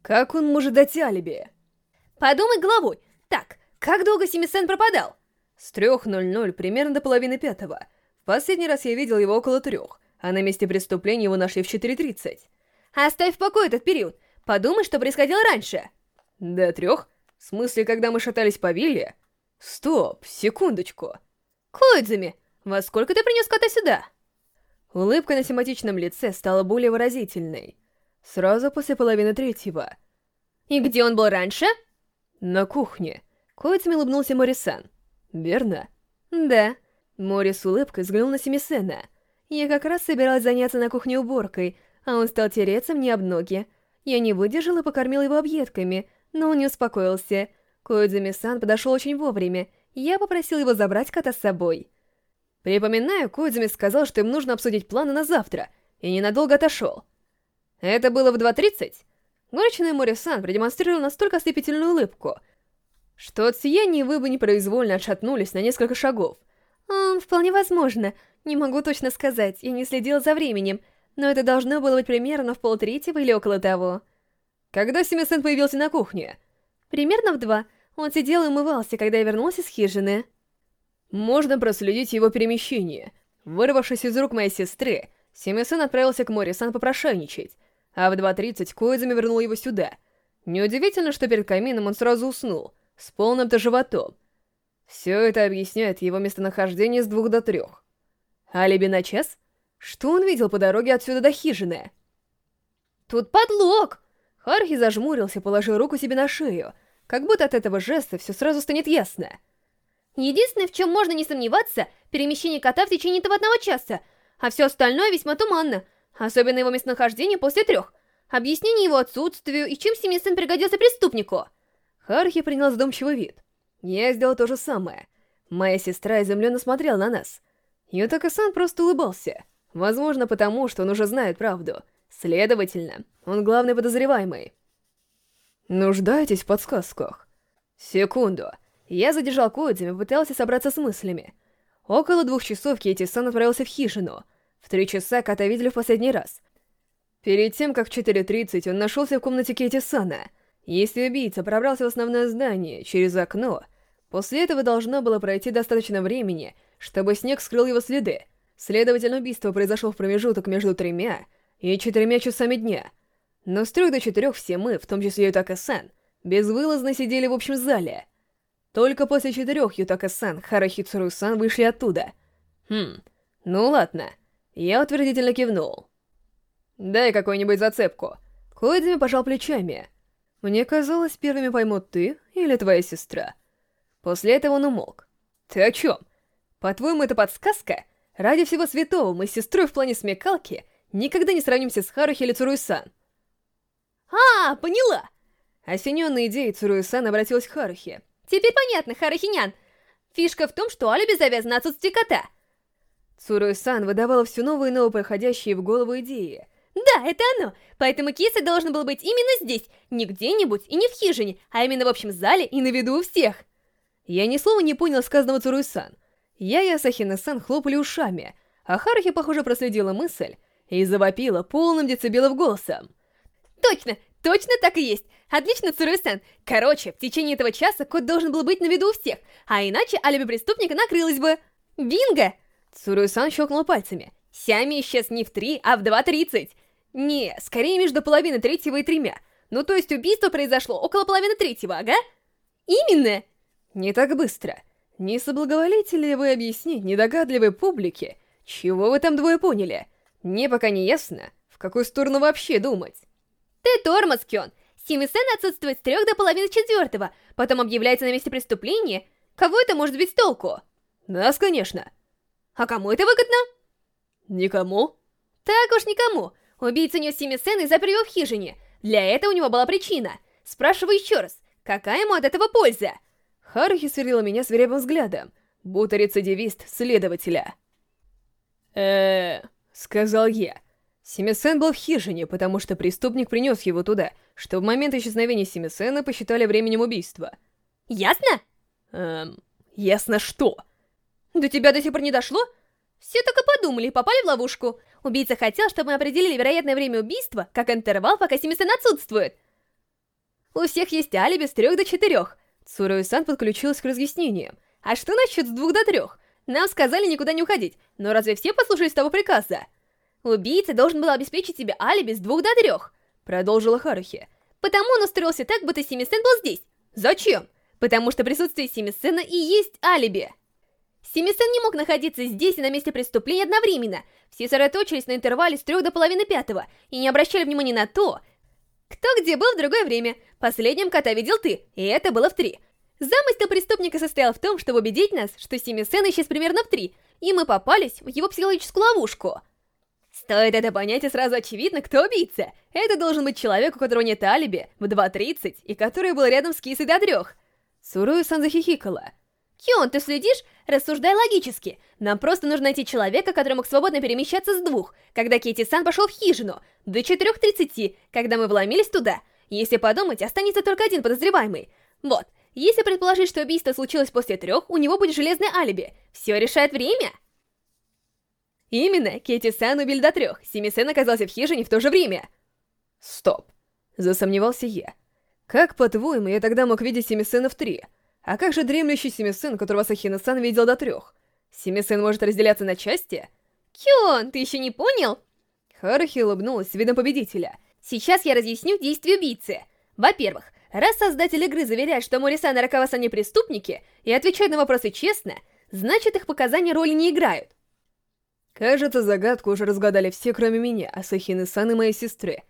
Как он может дать алиби? Подумай головой. Так, как долго Семи-сен пропадал? С 3.00 примерно до половины пятого. В последний раз я видел его около трех, а на месте преступления его нашли в 4.30. Оставь в покое этот период. Подумай, что происходило раньше. До трех? В смысле, когда мы шатались по вилле? Стоп, секундочку. Коидзуми, во сколько ты принес кота сюда? Улыбка на симпатичном лице стала более выразительной. Сразу после половины третьего. И где он был раньше? На кухне. Коидзуми улыбнулся Морисан. Верно? Да. Мори с улыбкой взглянул на Семисена. Я как раз собиралась заняться на кухне уборкой, а он стал тереться мне об ноги. Я не выдержала и покормила его объедками, но он не успокоился. Коидзуми-сан подошел очень вовремя, я попросил его забрать кота с собой. Припоминаю, Коидзуми сказал, что им нужно обсудить планы на завтра, и ненадолго отошел. Это было в 2.30? Горечный Мори-сан продемонстрировал настолько ослепительную улыбку, что от сияния вы бы непроизвольно отшатнулись на несколько шагов. «М, вполне возможно. Не могу точно сказать, я не следила за временем, но это должно было быть примерно в полтретьего или около того. Когда Семисен появился на кухне? Примерно в два. Он сидел и умывался, когда я вернулся из хижины. Можно проследить его перемещение. Вырвавшись из рук моей сестры, Семисен отправился к Мори-сан попрошайничать, а в 2.30 Коидзуми вернул его сюда. Неудивительно, что перед камином он сразу уснул, с полным-то животом. Все это объясняет его местонахождение с двух до трех. Алиби на час? Что он видел по дороге отсюда до хижины? Тут подлог! Хархи зажмурился, положил руку себе на шею, как будто от этого жеста все сразу станет ясно. Единственное, в чем можно не сомневаться, перемещение кота в течение этого одного часа, а все остальное весьма туманно, особенно его местонахождение после трех, объяснение его отсутствию и чем Семисен пригодился преступнику. Хархи принял задумчивый вид. Я сделал то же самое. Моя сестра изумленно смотрела на нас. Ютака-сан просто улыбался. Возможно, потому, что он уже знает правду. Следовательно, он главный подозреваемый. Нуждаетесь в подсказках? Секунду. Я задержал Коидзим и пытался собраться с мыслями. Около двух часов Кейти-сан отправился в хижину. В три часа кота видели в последний раз. Перед тем, как в 4.30 он нашелся в комнате Кейти-сана. Если убийца пробрался в основное здание через окно, после этого должно было пройти достаточно времени, чтобы снег скрыл его следы. Следовательно, убийство произошло в промежуток между тремя и четырьмя часами дня. Но с трех до четырех все мы, в том числе Ютака-сан, безвылазно сидели в общем зале. Только после четырех Ютака-сан, Харахи Цуру-сан вышли оттуда. Хм, ну ладно. Я утвердительно кивнул. «Дай какую-нибудь зацепку». Коидзими пожал плечами. «Мне казалось, первыми поймут ты или твоя сестра». После этого он умолк. «Ты о чем? По-твоему, это подсказка? Ради всего святого мы с сестрой в плане смекалки никогда не сравнимся с Харухи или Цуруй-сан». «А, поняла!» Осененная идеей Цуруй-сан обратилась к Харухе. «Теперь понятно, Харухинян. Фишка в том, что алиби завязано отсутствие кота». Цуруй-сан выдавала все новые и новые приходящие в голову идеи. «Да, это оно! Поэтому Киса должен был быть именно здесь, не где-нибудь и не в хижине, а именно в общем зале и на виду у всех!» Я ни слова не понял сказанного Цуруй-сан. Я и Асахина-сан хлопали ушами, а Харухи, похоже, проследила мысль и завопила полным децибелов голосом. «Точно! Точно так и есть! Отлично, Цуруй-сан! Короче, в течение этого часа кот должен был быть на виду у всех, а иначе алиби преступника накрылось бы! Бинго!» Цуруй-сан щелкнул пальцами. Сями исчез не в три, а в 2.30. Не, скорее между половиной третьего и тремя. Ну то есть убийство произошло около половины третьего, ага? Именно! Не так быстро. Не соблаговолите ли вы объяснить недогадливой публике, чего вы там двое поняли? Мне пока не ясно, в какую сторону вообще думать. Ты тормоз, Кён. Сими-сэн отсутствует с трех до половины четвертого, потом объявляется на месте преступления. Кого это может быть толку? Нас, конечно. А кому это выгодно? Никому. Так уж никому. Убийца нес Сими-сэн и запер его в хижине. Для этого у него была причина. Спрашиваю еще раз, какая ему от этого польза? Харухи сверлила меня свирепым взглядом, будто рецидивист следователя. э сказал я. Симисен был в хижине, потому что преступник принес его туда, что в момент исчезновения Симисена посчитали временем убийства. Ясно? Эм, ясно что? До тебя до сих пор не дошло? Все только подумали и попали в ловушку. Убийца хотел, чтобы мы определили вероятное время убийства, как интервал, пока Симисен отсутствует. У всех есть алиби с трех до четырех. Цуруэ-сан подключилась к разъяснениям. А что насчет с двух до трех? Нам сказали никуда не уходить, но разве все послушались того приказа? Убийца должен был обеспечить себе алиби с двух до трех, продолжила Харухи. Потому он устроился так, будто Симисен был здесь. Зачем? Потому что присутствие Симисена и есть алиби. Симисен не мог находиться здесь и на месте преступления одновременно. Все сосредоточились на интервале с трех до половины пятого и не обращали внимания на то, кто где был в другое время. Последним кота видел ты, и это было в три. Замысел преступника состоял в том, чтобы убедить нас, что Симисен исчез примерно в три, и мы попались в его психологическую ловушку. Стоит это понять, и сразу очевидно, кто убийца. Это должен быть человек, у которого нет алиби, в 2.30, и который был рядом с Кисой до трех. Сурую-сан захихикала. Кион, ты следишь? Рассуждай логически. Нам просто нужно найти человека, который мог свободно перемещаться с двух, когда Кейти-сан пошел в хижину, до 4.30, когда мы вломились туда. Если подумать, останется только один подозреваемый. Вот, если предположить, что убийство случилось после трех, у него будет железное алиби. Все решает время. Именно, Кейти-сан убили до трех, Сими-сэн оказался в хижине в то же время. Стоп. Засомневался я. Как, по-твоему, я тогда мог видеть Сими-сэна в три? А как же дремлющий Семисен, которого Сахина-сан видел до трех? Семисен может разделяться на части? Кён, ты еще не понял? Харахи улыбнулась видом победителя. Сейчас я разъясню действия убийцы. Во-первых, раз создатель игры заверяет, что Морисан и Ракава-сан не преступники, и отвечают на вопросы честно, значит их показания роли не играют. Кажется, загадку уже разгадали все, кроме меня, Асахины-сан и моей сестры.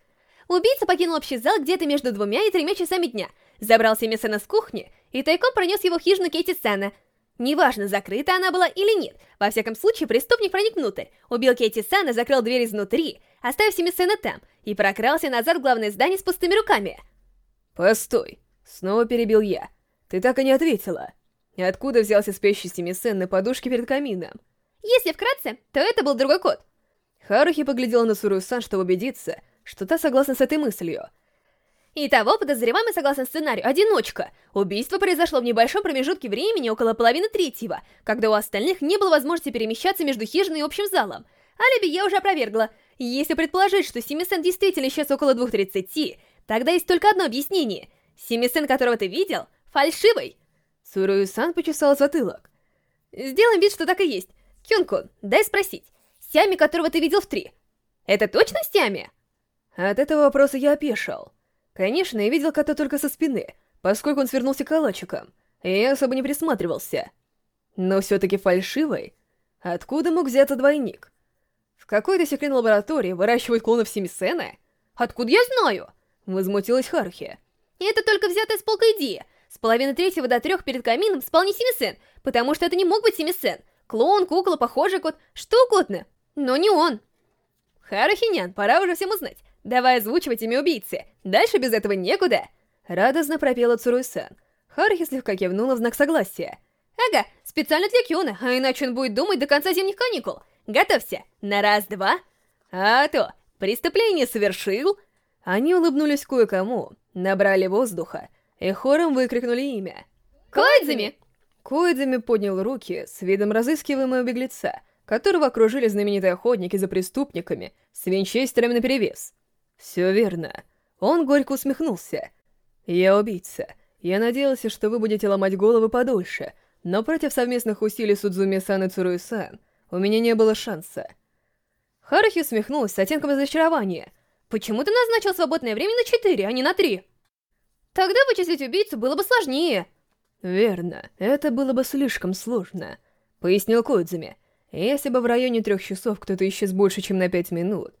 Убийца покинул общий зал где-то между двумя и тремя часами дня, забрал Семисена с кухни и тайком пронес его в хижину Кейти Сана. Неважно, закрыта она была или нет, во всяком случае преступник проник внутрь, убил Кейти Сана, закрыл дверь изнутри, оставив Семисена там, и прокрался назад в главное здание с пустыми руками. «Постой!» — снова перебил я. «Ты так и не ответила. Откуда взялся спящий Семисен на подушке перед камином?» Если вкратце, то это был другой кот. Харухи поглядела на Сурую-сан, чтобы убедиться, что та согласна с этой мыслью. Итого, подозреваемый согласно сценарию «Одиночка». Убийство произошло в небольшом промежутке времени около половины третьего, когда у остальных не было возможности перемещаться между хижиной и общим залом. Алиби я уже опровергла. Если предположить, что Симисен действительно исчез около 2.30, тогда есть только одно объяснение. Симисен, которого ты видел, фальшивый. Суруи-сан почесал затылок. Сделаем вид, что так и есть. Кюнкун, дай спросить. Сями, которого ты видел в три, это точно Сями? От этого вопроса я опешил. Конечно, я видел кота только со спины, поскольку он свернулся калачиком, и я особо не присматривался. Но все-таки фальшивый? Откуда мог взяться двойник? В какой-то секретной лаборатории выращивают клонов Семисена? Откуда я знаю? Возмутилась Харухи. Это только взятая с полка идея. С половины третьего до трех перед камином спал не Семисен, потому что это не мог быть Семисен. Клоун, кукла, похожий кот, что угодно, но не он. Харухинян, пора уже всем узнать. Давай озвучивать имя убийцы. Дальше без этого некуда. Радостно пропела Цуруй-сан. Харухи слегка кивнула в знак согласия. Ага, специально для Кюна, а иначе он будет думать до конца зимних каникул. Готовься. На раз-два. А то, преступление совершил. Они улыбнулись кое-кому, набрали воздуха и хором выкрикнули имя. Коидзами! Коидзами поднял руки с видом разыскиваемого беглеца, которого окружили знаменитые охотники за преступниками с винчестерами наперевес. Все верно. Он горько усмехнулся. Я убийца. Я надеялся, что вы будете ломать головы подольше, но против совместных усилий Судзуми-сан и Цуруи-сан у меня не было шанса. Харахи усмехнулась с оттенком разочарования. «Почему ты назначил свободное время на четыре, а не на три?» «Тогда вычислить убийцу было бы сложнее». «Верно, это было бы слишком сложно», — пояснил Коидзуми. «Если бы в районе трех часов кто-то исчез больше, чем на пять минут,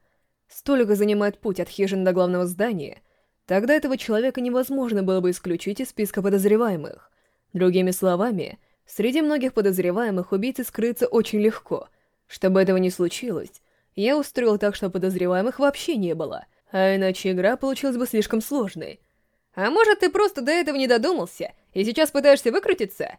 столько занимает путь от хижины до главного здания, тогда этого человека невозможно было бы исключить из списка подозреваемых. Другими словами, среди многих подозреваемых убийцы скрыться очень легко. Чтобы этого не случилось, я устроил так, что подозреваемых вообще не было, а иначе игра получилась бы слишком сложной. А может, ты просто до этого не додумался и сейчас пытаешься выкрутиться?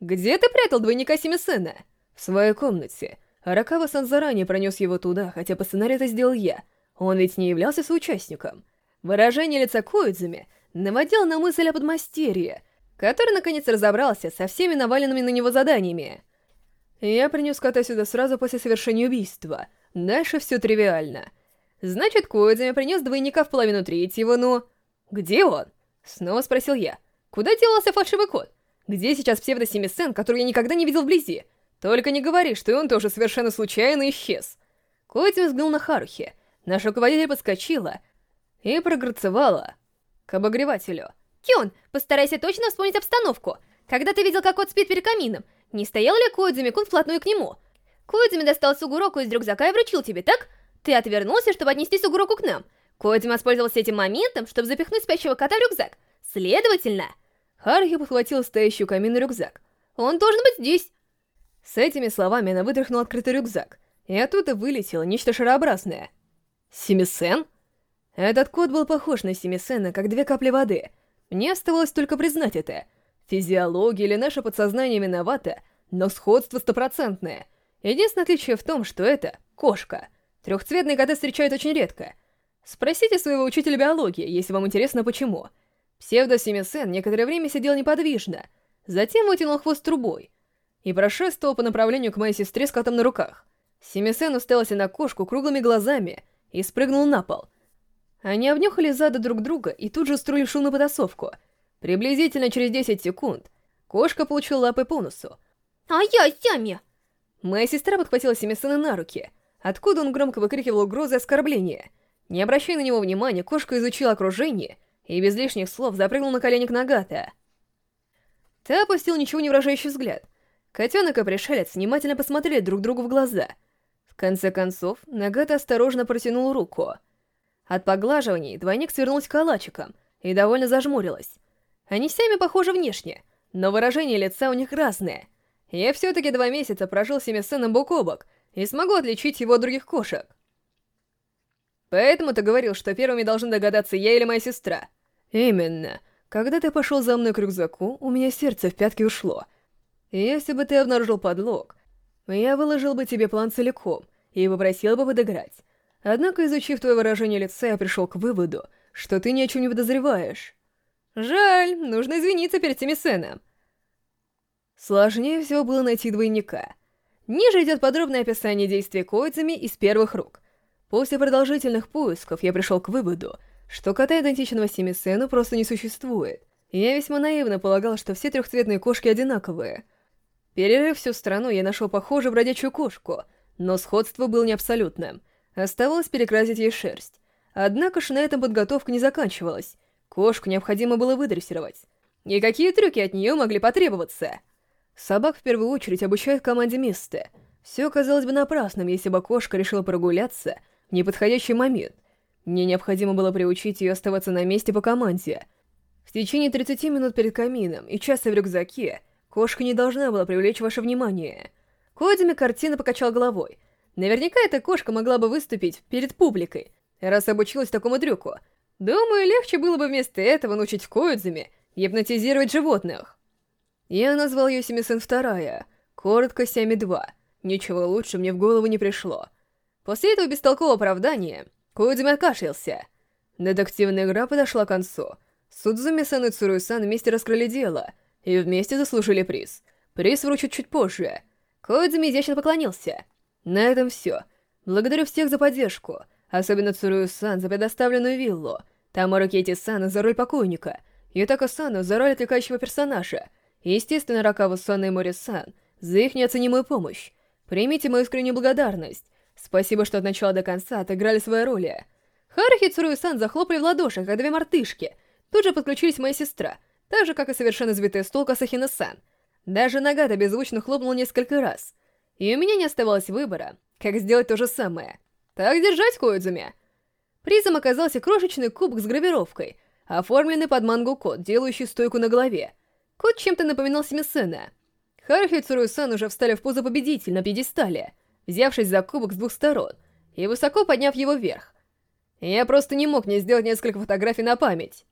Где ты прятал двойника Семисена? В своей комнате. Аракава-сан заранее пронес его туда, хотя по сценарию это сделал я. Он ведь не являлся соучастником. Выражение лица Коидзуми наводило на мысль о подмастерье, который наконец разобрался со всеми наваленными на него заданиями. Я принес кота сюда сразу после совершения убийства. Дальше все тривиально. Значит, Коидзуми принес двойника в половину третьего, но... «Где он?» — снова спросил я. «Куда делался фальшивый кот? Где сейчас псевдо-семисен, который я никогда не видел вблизи? Только не говори, что он тоже совершенно случайно исчез». Коти взглянул на Харухи. Наш руководитель подскочила и програцевала к обогревателю. «Кион, постарайся точно вспомнить обстановку. Когда ты видел, как кот спит перед камином, не стоял ли Коидзуми-кун вплотную к нему? Коидзуми достал Сугуроку из рюкзака и вручил тебе, так? Ты отвернулся, чтобы отнести Сугуроку к нам. Коидзуми воспользовался этим моментом, чтобы запихнуть спящего кота в рюкзак. Следовательно... Харухи подхватил стоящий у камина рюкзак. «Он должен быть здесь!» С этими словами она вытряхнула открытый рюкзак, и оттуда вылетело нечто шарообразное. Семисен? Этот кот был похож на Семисена, как две капли воды. Мне оставалось только признать это. Физиология или наше подсознание виновато, но сходство стопроцентное. Единственное отличие в том, что это кошка. Трехцветные коты встречают очень редко. Спросите своего учителя биологии, если вам интересно почему. Псевдо-Семисен некоторое время сидел неподвижно, затем вытянул хвост трубой и прошествовал по направлению к моей сестре с котом на руках. Семисен уставился на кошку круглыми глазами и спрыгнул на пол. Они обнюхали зады друг друга и тут же устроили шумную потасовку. Приблизительно через 10 секунд кошка получила лапы по носу. «А я, Сями!» Моя сестра подхватила Семисена на руки, откуда он громко выкрикивал угрозы и оскорбления. Не обращая на него внимания, кошка изучила окружение и без лишних слов запрыгнул на колени к Нагата. Та опустил ничего не выражающий взгляд. Котенок и пришелец внимательно посмотрели друг другу в глаза. В конце концов, Нагата осторожно протянул руку. От поглаживаний двойник свернулась калачиком и довольно зажмурилась. Они сами похожи внешне, но выражение лица у них разное. Я все-таки два месяца прожил с семи сыном бок о бок и смогу отличить его от других кошек. Поэтому ты говорил, что первыми должны догадаться я или моя сестра. Именно. Когда ты пошел за мной к рюкзаку, у меня сердце в пятки ушло. Если бы ты обнаружил подлог, я выложил бы тебе план целиком и попросил бы подыграть. Однако, изучив твое выражение лица, я пришел к выводу, что ты ни о чем не подозреваешь. Жаль, нужно извиниться перед Семисеном. Сложнее всего было найти двойника. Ниже идет подробное описание действий Коидзами из первых рук. После продолжительных поисков я пришел к выводу, что кота идентичного Семисену просто не существует. Я весьма наивно полагал, что все трехцветные кошки одинаковые. Перерыв всю страну, я нашел похожую бродячую кошку, но сходство было не абсолютным. Оставалось перекрасить ей шерсть. Однако же на этом подготовка не заканчивалась. Кошку необходимо было выдрессировать. И какие трюки от нее могли потребоваться? Собак в первую очередь обучают команде места. Все казалось бы напрасным, если бы кошка решила прогуляться в неподходящий момент. Мне необходимо было приучить ее оставаться на месте по команде. В течение 30 минут перед камином и часа в рюкзаке кошка не должна была привлечь ваше внимание. Кодими картина покачал головой. Наверняка эта кошка могла бы выступить перед публикой, раз обучилась такому трюку. Думаю, легче было бы вместо этого научить Коидзами гипнотизировать животных. Я назвал ее Семисен Вторая, коротко Семи-2. Ничего лучше мне в голову не пришло. После этого бестолкового оправдания Коидзами откашлялся. Детективная игра подошла к концу. Судзуми-сан и Цуруй-сан вместе раскрыли дело и вместе заслужили приз. Приз вручат чуть позже. Коидзами изящно поклонился. На этом все. Благодарю всех за поддержку, особенно Цурую-сан за предоставленную виллу, Тамару Кейти-сан за роль покойника, Ютако-сану за роль отвлекающего персонажа, и, естественно, Ракаву-сан и Мори-сан за их неоценимую помощь. Примите мою искреннюю благодарность. Спасибо, что от начала до конца отыграли свои роли. Харахи и Цурую-сан захлопали в ладоши, как две мартышки. Тут же подключились моя сестра, так же, как и совершенно сбитая с толка Сахина-сан. Даже Нагата беззвучно хлопнула несколько раз. И у меня не оставалось выбора, как сделать то же самое. Так держать, Коидзуми. Призом оказался крошечный кубок с гравировкой, оформленный под мангу-кот, делающий стойку на голове. Кот чем-то напоминал Семисена. Харухи и Цуруй-сан уже встали в позу победитель на пьедестале, взявшись за кубок с двух сторон и высоко подняв его вверх. Я просто не мог не сделать несколько фотографий на память.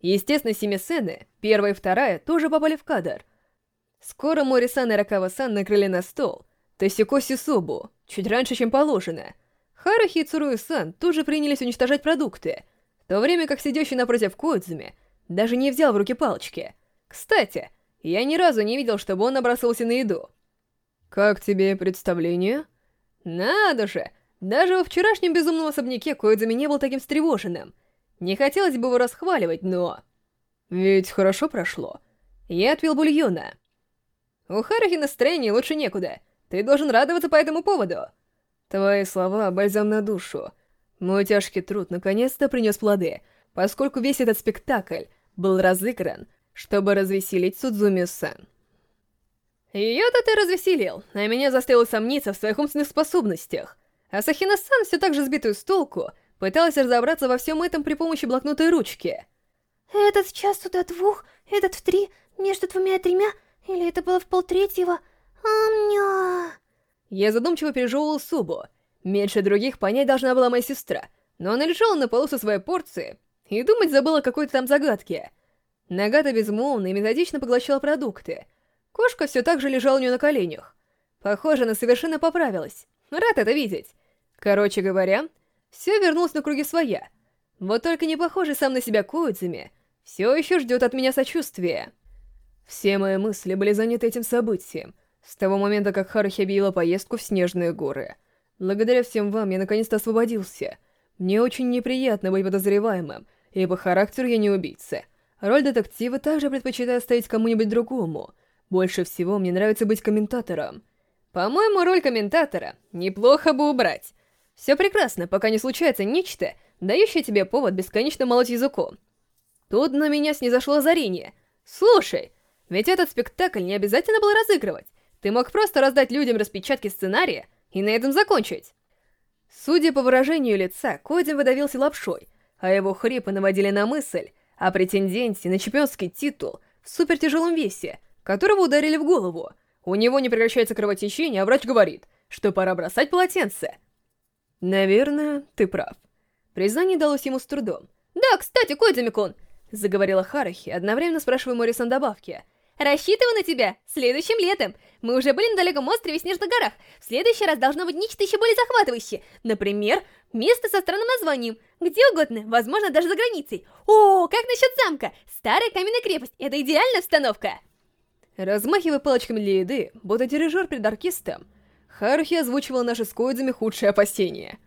Естественно, Семисены, первая и вторая, тоже попали в кадр. Скоро Мори-сан и Ракава-сан накрыли на стол Тосико Сисобу, чуть раньше, чем положено. Харахи и Цуруи-сан тут же принялись уничтожать продукты, в то время как сидящий напротив Коидзуми даже не взял в руки палочки. Кстати, я ни разу не видел, чтобы он набросился на еду. «Как тебе представление?» «Надо же! Даже во вчерашнем безумном особняке Коидзуми не был таким встревоженным. Не хотелось бы его расхваливать, но...» «Ведь хорошо прошло». Я отвел бульона. «У Харахи настроение лучше некуда. Ты должен радоваться по этому поводу. Твои слова — бальзам на душу. Мой тяжкий труд наконец-то принес плоды, поскольку весь этот спектакль был разыгран, чтобы развеселить Судзуми-сан. Ее-то ты развеселил, а меня заставил сомниться в своих умственных способностях. А Сахина-сан, все так же сбитую с толку, пыталась разобраться во всем этом при помощи блокнота и ручки. Этот в час туда двух, этот в три, между двумя и тремя, или это было в полтретьего... Амня. Я задумчиво пережевывал субу. Меньше других понять должна была моя сестра, но она лежала на полу со своей порции и думать забыла о какой-то там загадке. Нагата безмолвно и методично поглощала продукты. Кошка все так же лежала у нее на коленях. Похоже, она совершенно поправилась. Рад это видеть. Короче говоря, все вернулось на круги своя. Вот только не похожий сам на себя Коидзуми все еще ждет от меня сочувствия. Все мои мысли были заняты этим событием — с того момента, как Харухи объявила поездку в Снежные горы. Благодаря всем вам я наконец-то освободился. Мне очень неприятно быть подозреваемым, и по характеру я не убийца. Роль детектива также предпочитаю оставить кому-нибудь другому. Больше всего мне нравится быть комментатором. По-моему, роль комментатора неплохо бы убрать. Все прекрасно, пока не случается нечто, дающее тебе повод бесконечно молоть языком. Тут на меня снизошло озарение. Слушай, ведь этот спектакль не обязательно был разыгрывать. Ты мог просто раздать людям распечатки сценария и на этом закончить. Судя по выражению лица, Кодин выдавился лапшой, а его хрипы наводили на мысль о претенденте на чемпионский титул в супертяжелом весе, которого ударили в голову. У него не прекращается кровотечение, а врач говорит, что пора бросать полотенце. Наверное, ты прав. Признание далось ему с трудом. «Да, кстати, Койдзимикун!» — заговорила Харахи, одновременно спрашивая Морисон добавки — Рассчитываю на тебя следующим летом. Мы уже были на далеком острове Снежных горах. В следующий раз должно быть нечто еще более захватывающее. Например, место со странным названием. Где угодно, возможно, даже за границей. О, как насчет замка? Старая каменная крепость. Это идеальная установка. Размахивая палочками для еды, будто дирижер перед оркестром, Харухи озвучивал наши с Коидзами худшие опасения.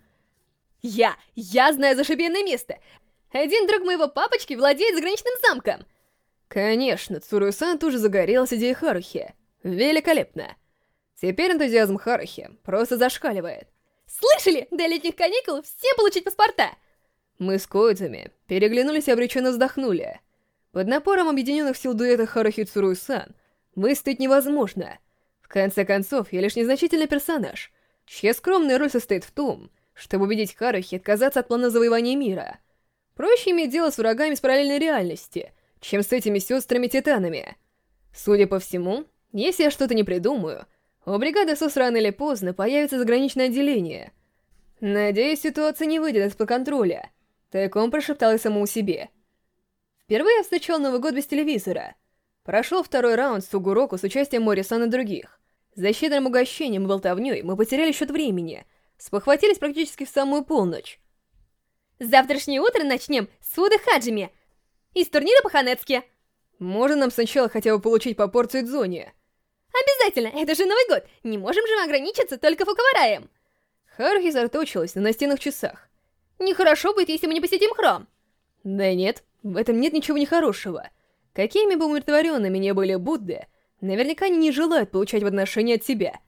Я, я знаю зашибенное место. Один друг моего папочки владеет заграничным замком. Конечно, Цуру-сан тоже загорелась идеей Харухи. Великолепно. Теперь энтузиазм Харухи просто зашкаливает. Слышали? До летних каникул всем получить паспорта! Мы с Коидзами переглянулись и обреченно вздохнули. Под напором объединенных сил дуэта Харухи и Цуру-сан выстоять невозможно. В конце концов, я лишь незначительный персонаж, чья скромная роль состоит в том, чтобы убедить Харухи отказаться от плана завоевания мира. Проще иметь дело с врагами с параллельной реальности, чем с этими сестрами-титанами. Судя по всему, если я что-то не придумаю, у бригады СОС рано или поздно появится заграничное отделение. Надеюсь, ситуация не выйдет из-под контроля. Тайком прошептал я самому себе. Впервые я встречал Новый год без телевизора. Прошел второй раунд с Сугуроку с участием Морисона и других. За щедрым угощением и болтовней мы потеряли счет времени. Спохватились практически в самую полночь. Завтрашнее утро начнем с Уда Хаджими из турнира по Ханецке. Можно нам сначала хотя бы получить по порции дзони? Обязательно, это же Новый год. Не можем же мы ограничиться только фуковараем. Харухи зарточилась на настенных часах. Нехорошо будет, если мы не посетим храм. Да нет, в этом нет ничего нехорошего. Какими бы умиротворенными ни были Будды, наверняка они не желают получать в отношении от себя.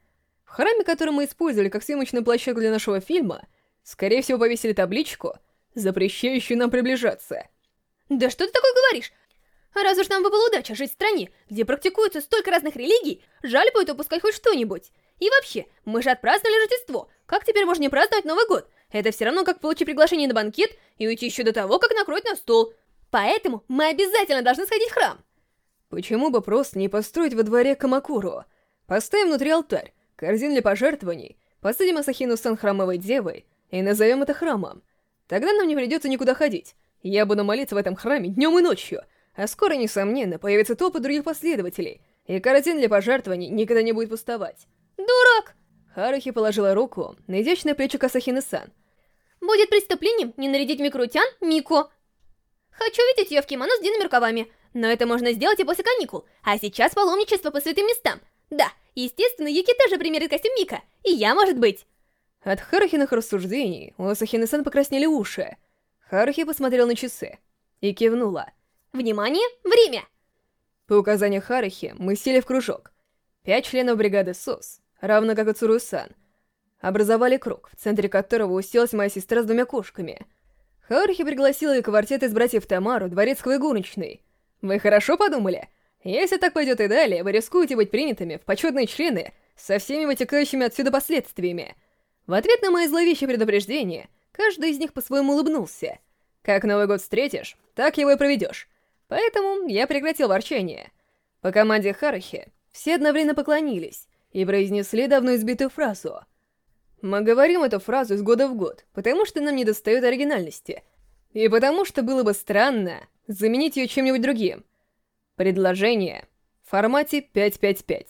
В храме, который мы использовали как съемочную площадку для нашего фильма, скорее всего повесили табличку, запрещающую нам приближаться. Да что ты такое говоришь? Раз уж нам выпала удача жить в стране, где практикуется столько разных религий, жаль будет упускать хоть что-нибудь. И вообще, мы же отпраздновали Рождество. Как теперь можно не праздновать Новый год? Это все равно, как получить приглашение на банкет и уйти еще до того, как накроют на стол. Поэтому мы обязательно должны сходить в храм. Почему бы просто не построить во дворе Камакуру? Поставим внутри алтарь, корзин для пожертвований, посадим Асахину-сан храмовой девой и назовем это храмом. Тогда нам не придется никуда ходить. Я буду молиться в этом храме днем и ночью, а скоро, несомненно, появится толпа других последователей, и корзин для пожертвований никогда не будет пустовать. Дурак! Харухи положила руку на изящное плечо Касахины-сан. Будет преступлением не нарядить Микрутян Мико. Хочу видеть ее в кимоно с длинными рукавами, но это можно сделать и после каникул, а сейчас паломничество по святым местам. Да, естественно, Юки тоже примерит костюм Мика, и я, может быть. От Харухиных рассуждений у Асахины-сан покраснели уши. Харухи посмотрел на часы и кивнула. Внимание, время! По указанию Харухи мы сели в кружок. Пять членов бригады СОС, равно как и Цуру-сан, образовали круг, в центре которого уселась моя сестра с двумя кошками. Харухи пригласила и квартет из братьев Тамару, дворецкого и горничной. Вы хорошо подумали? Если так пойдет и далее, вы рискуете быть принятыми в почетные члены со всеми вытекающими отсюда последствиями. В ответ на мои зловещие предупреждения, каждый из них по-своему улыбнулся. Как Новый год встретишь, так его и проведешь. Поэтому я прекратил ворчание. По команде Харахи все одновременно поклонились и произнесли давно избитую фразу. Мы говорим эту фразу из года в год, потому что нам не достает оригинальности. И потому что было бы странно заменить ее чем-нибудь другим. Предложение в формате 555.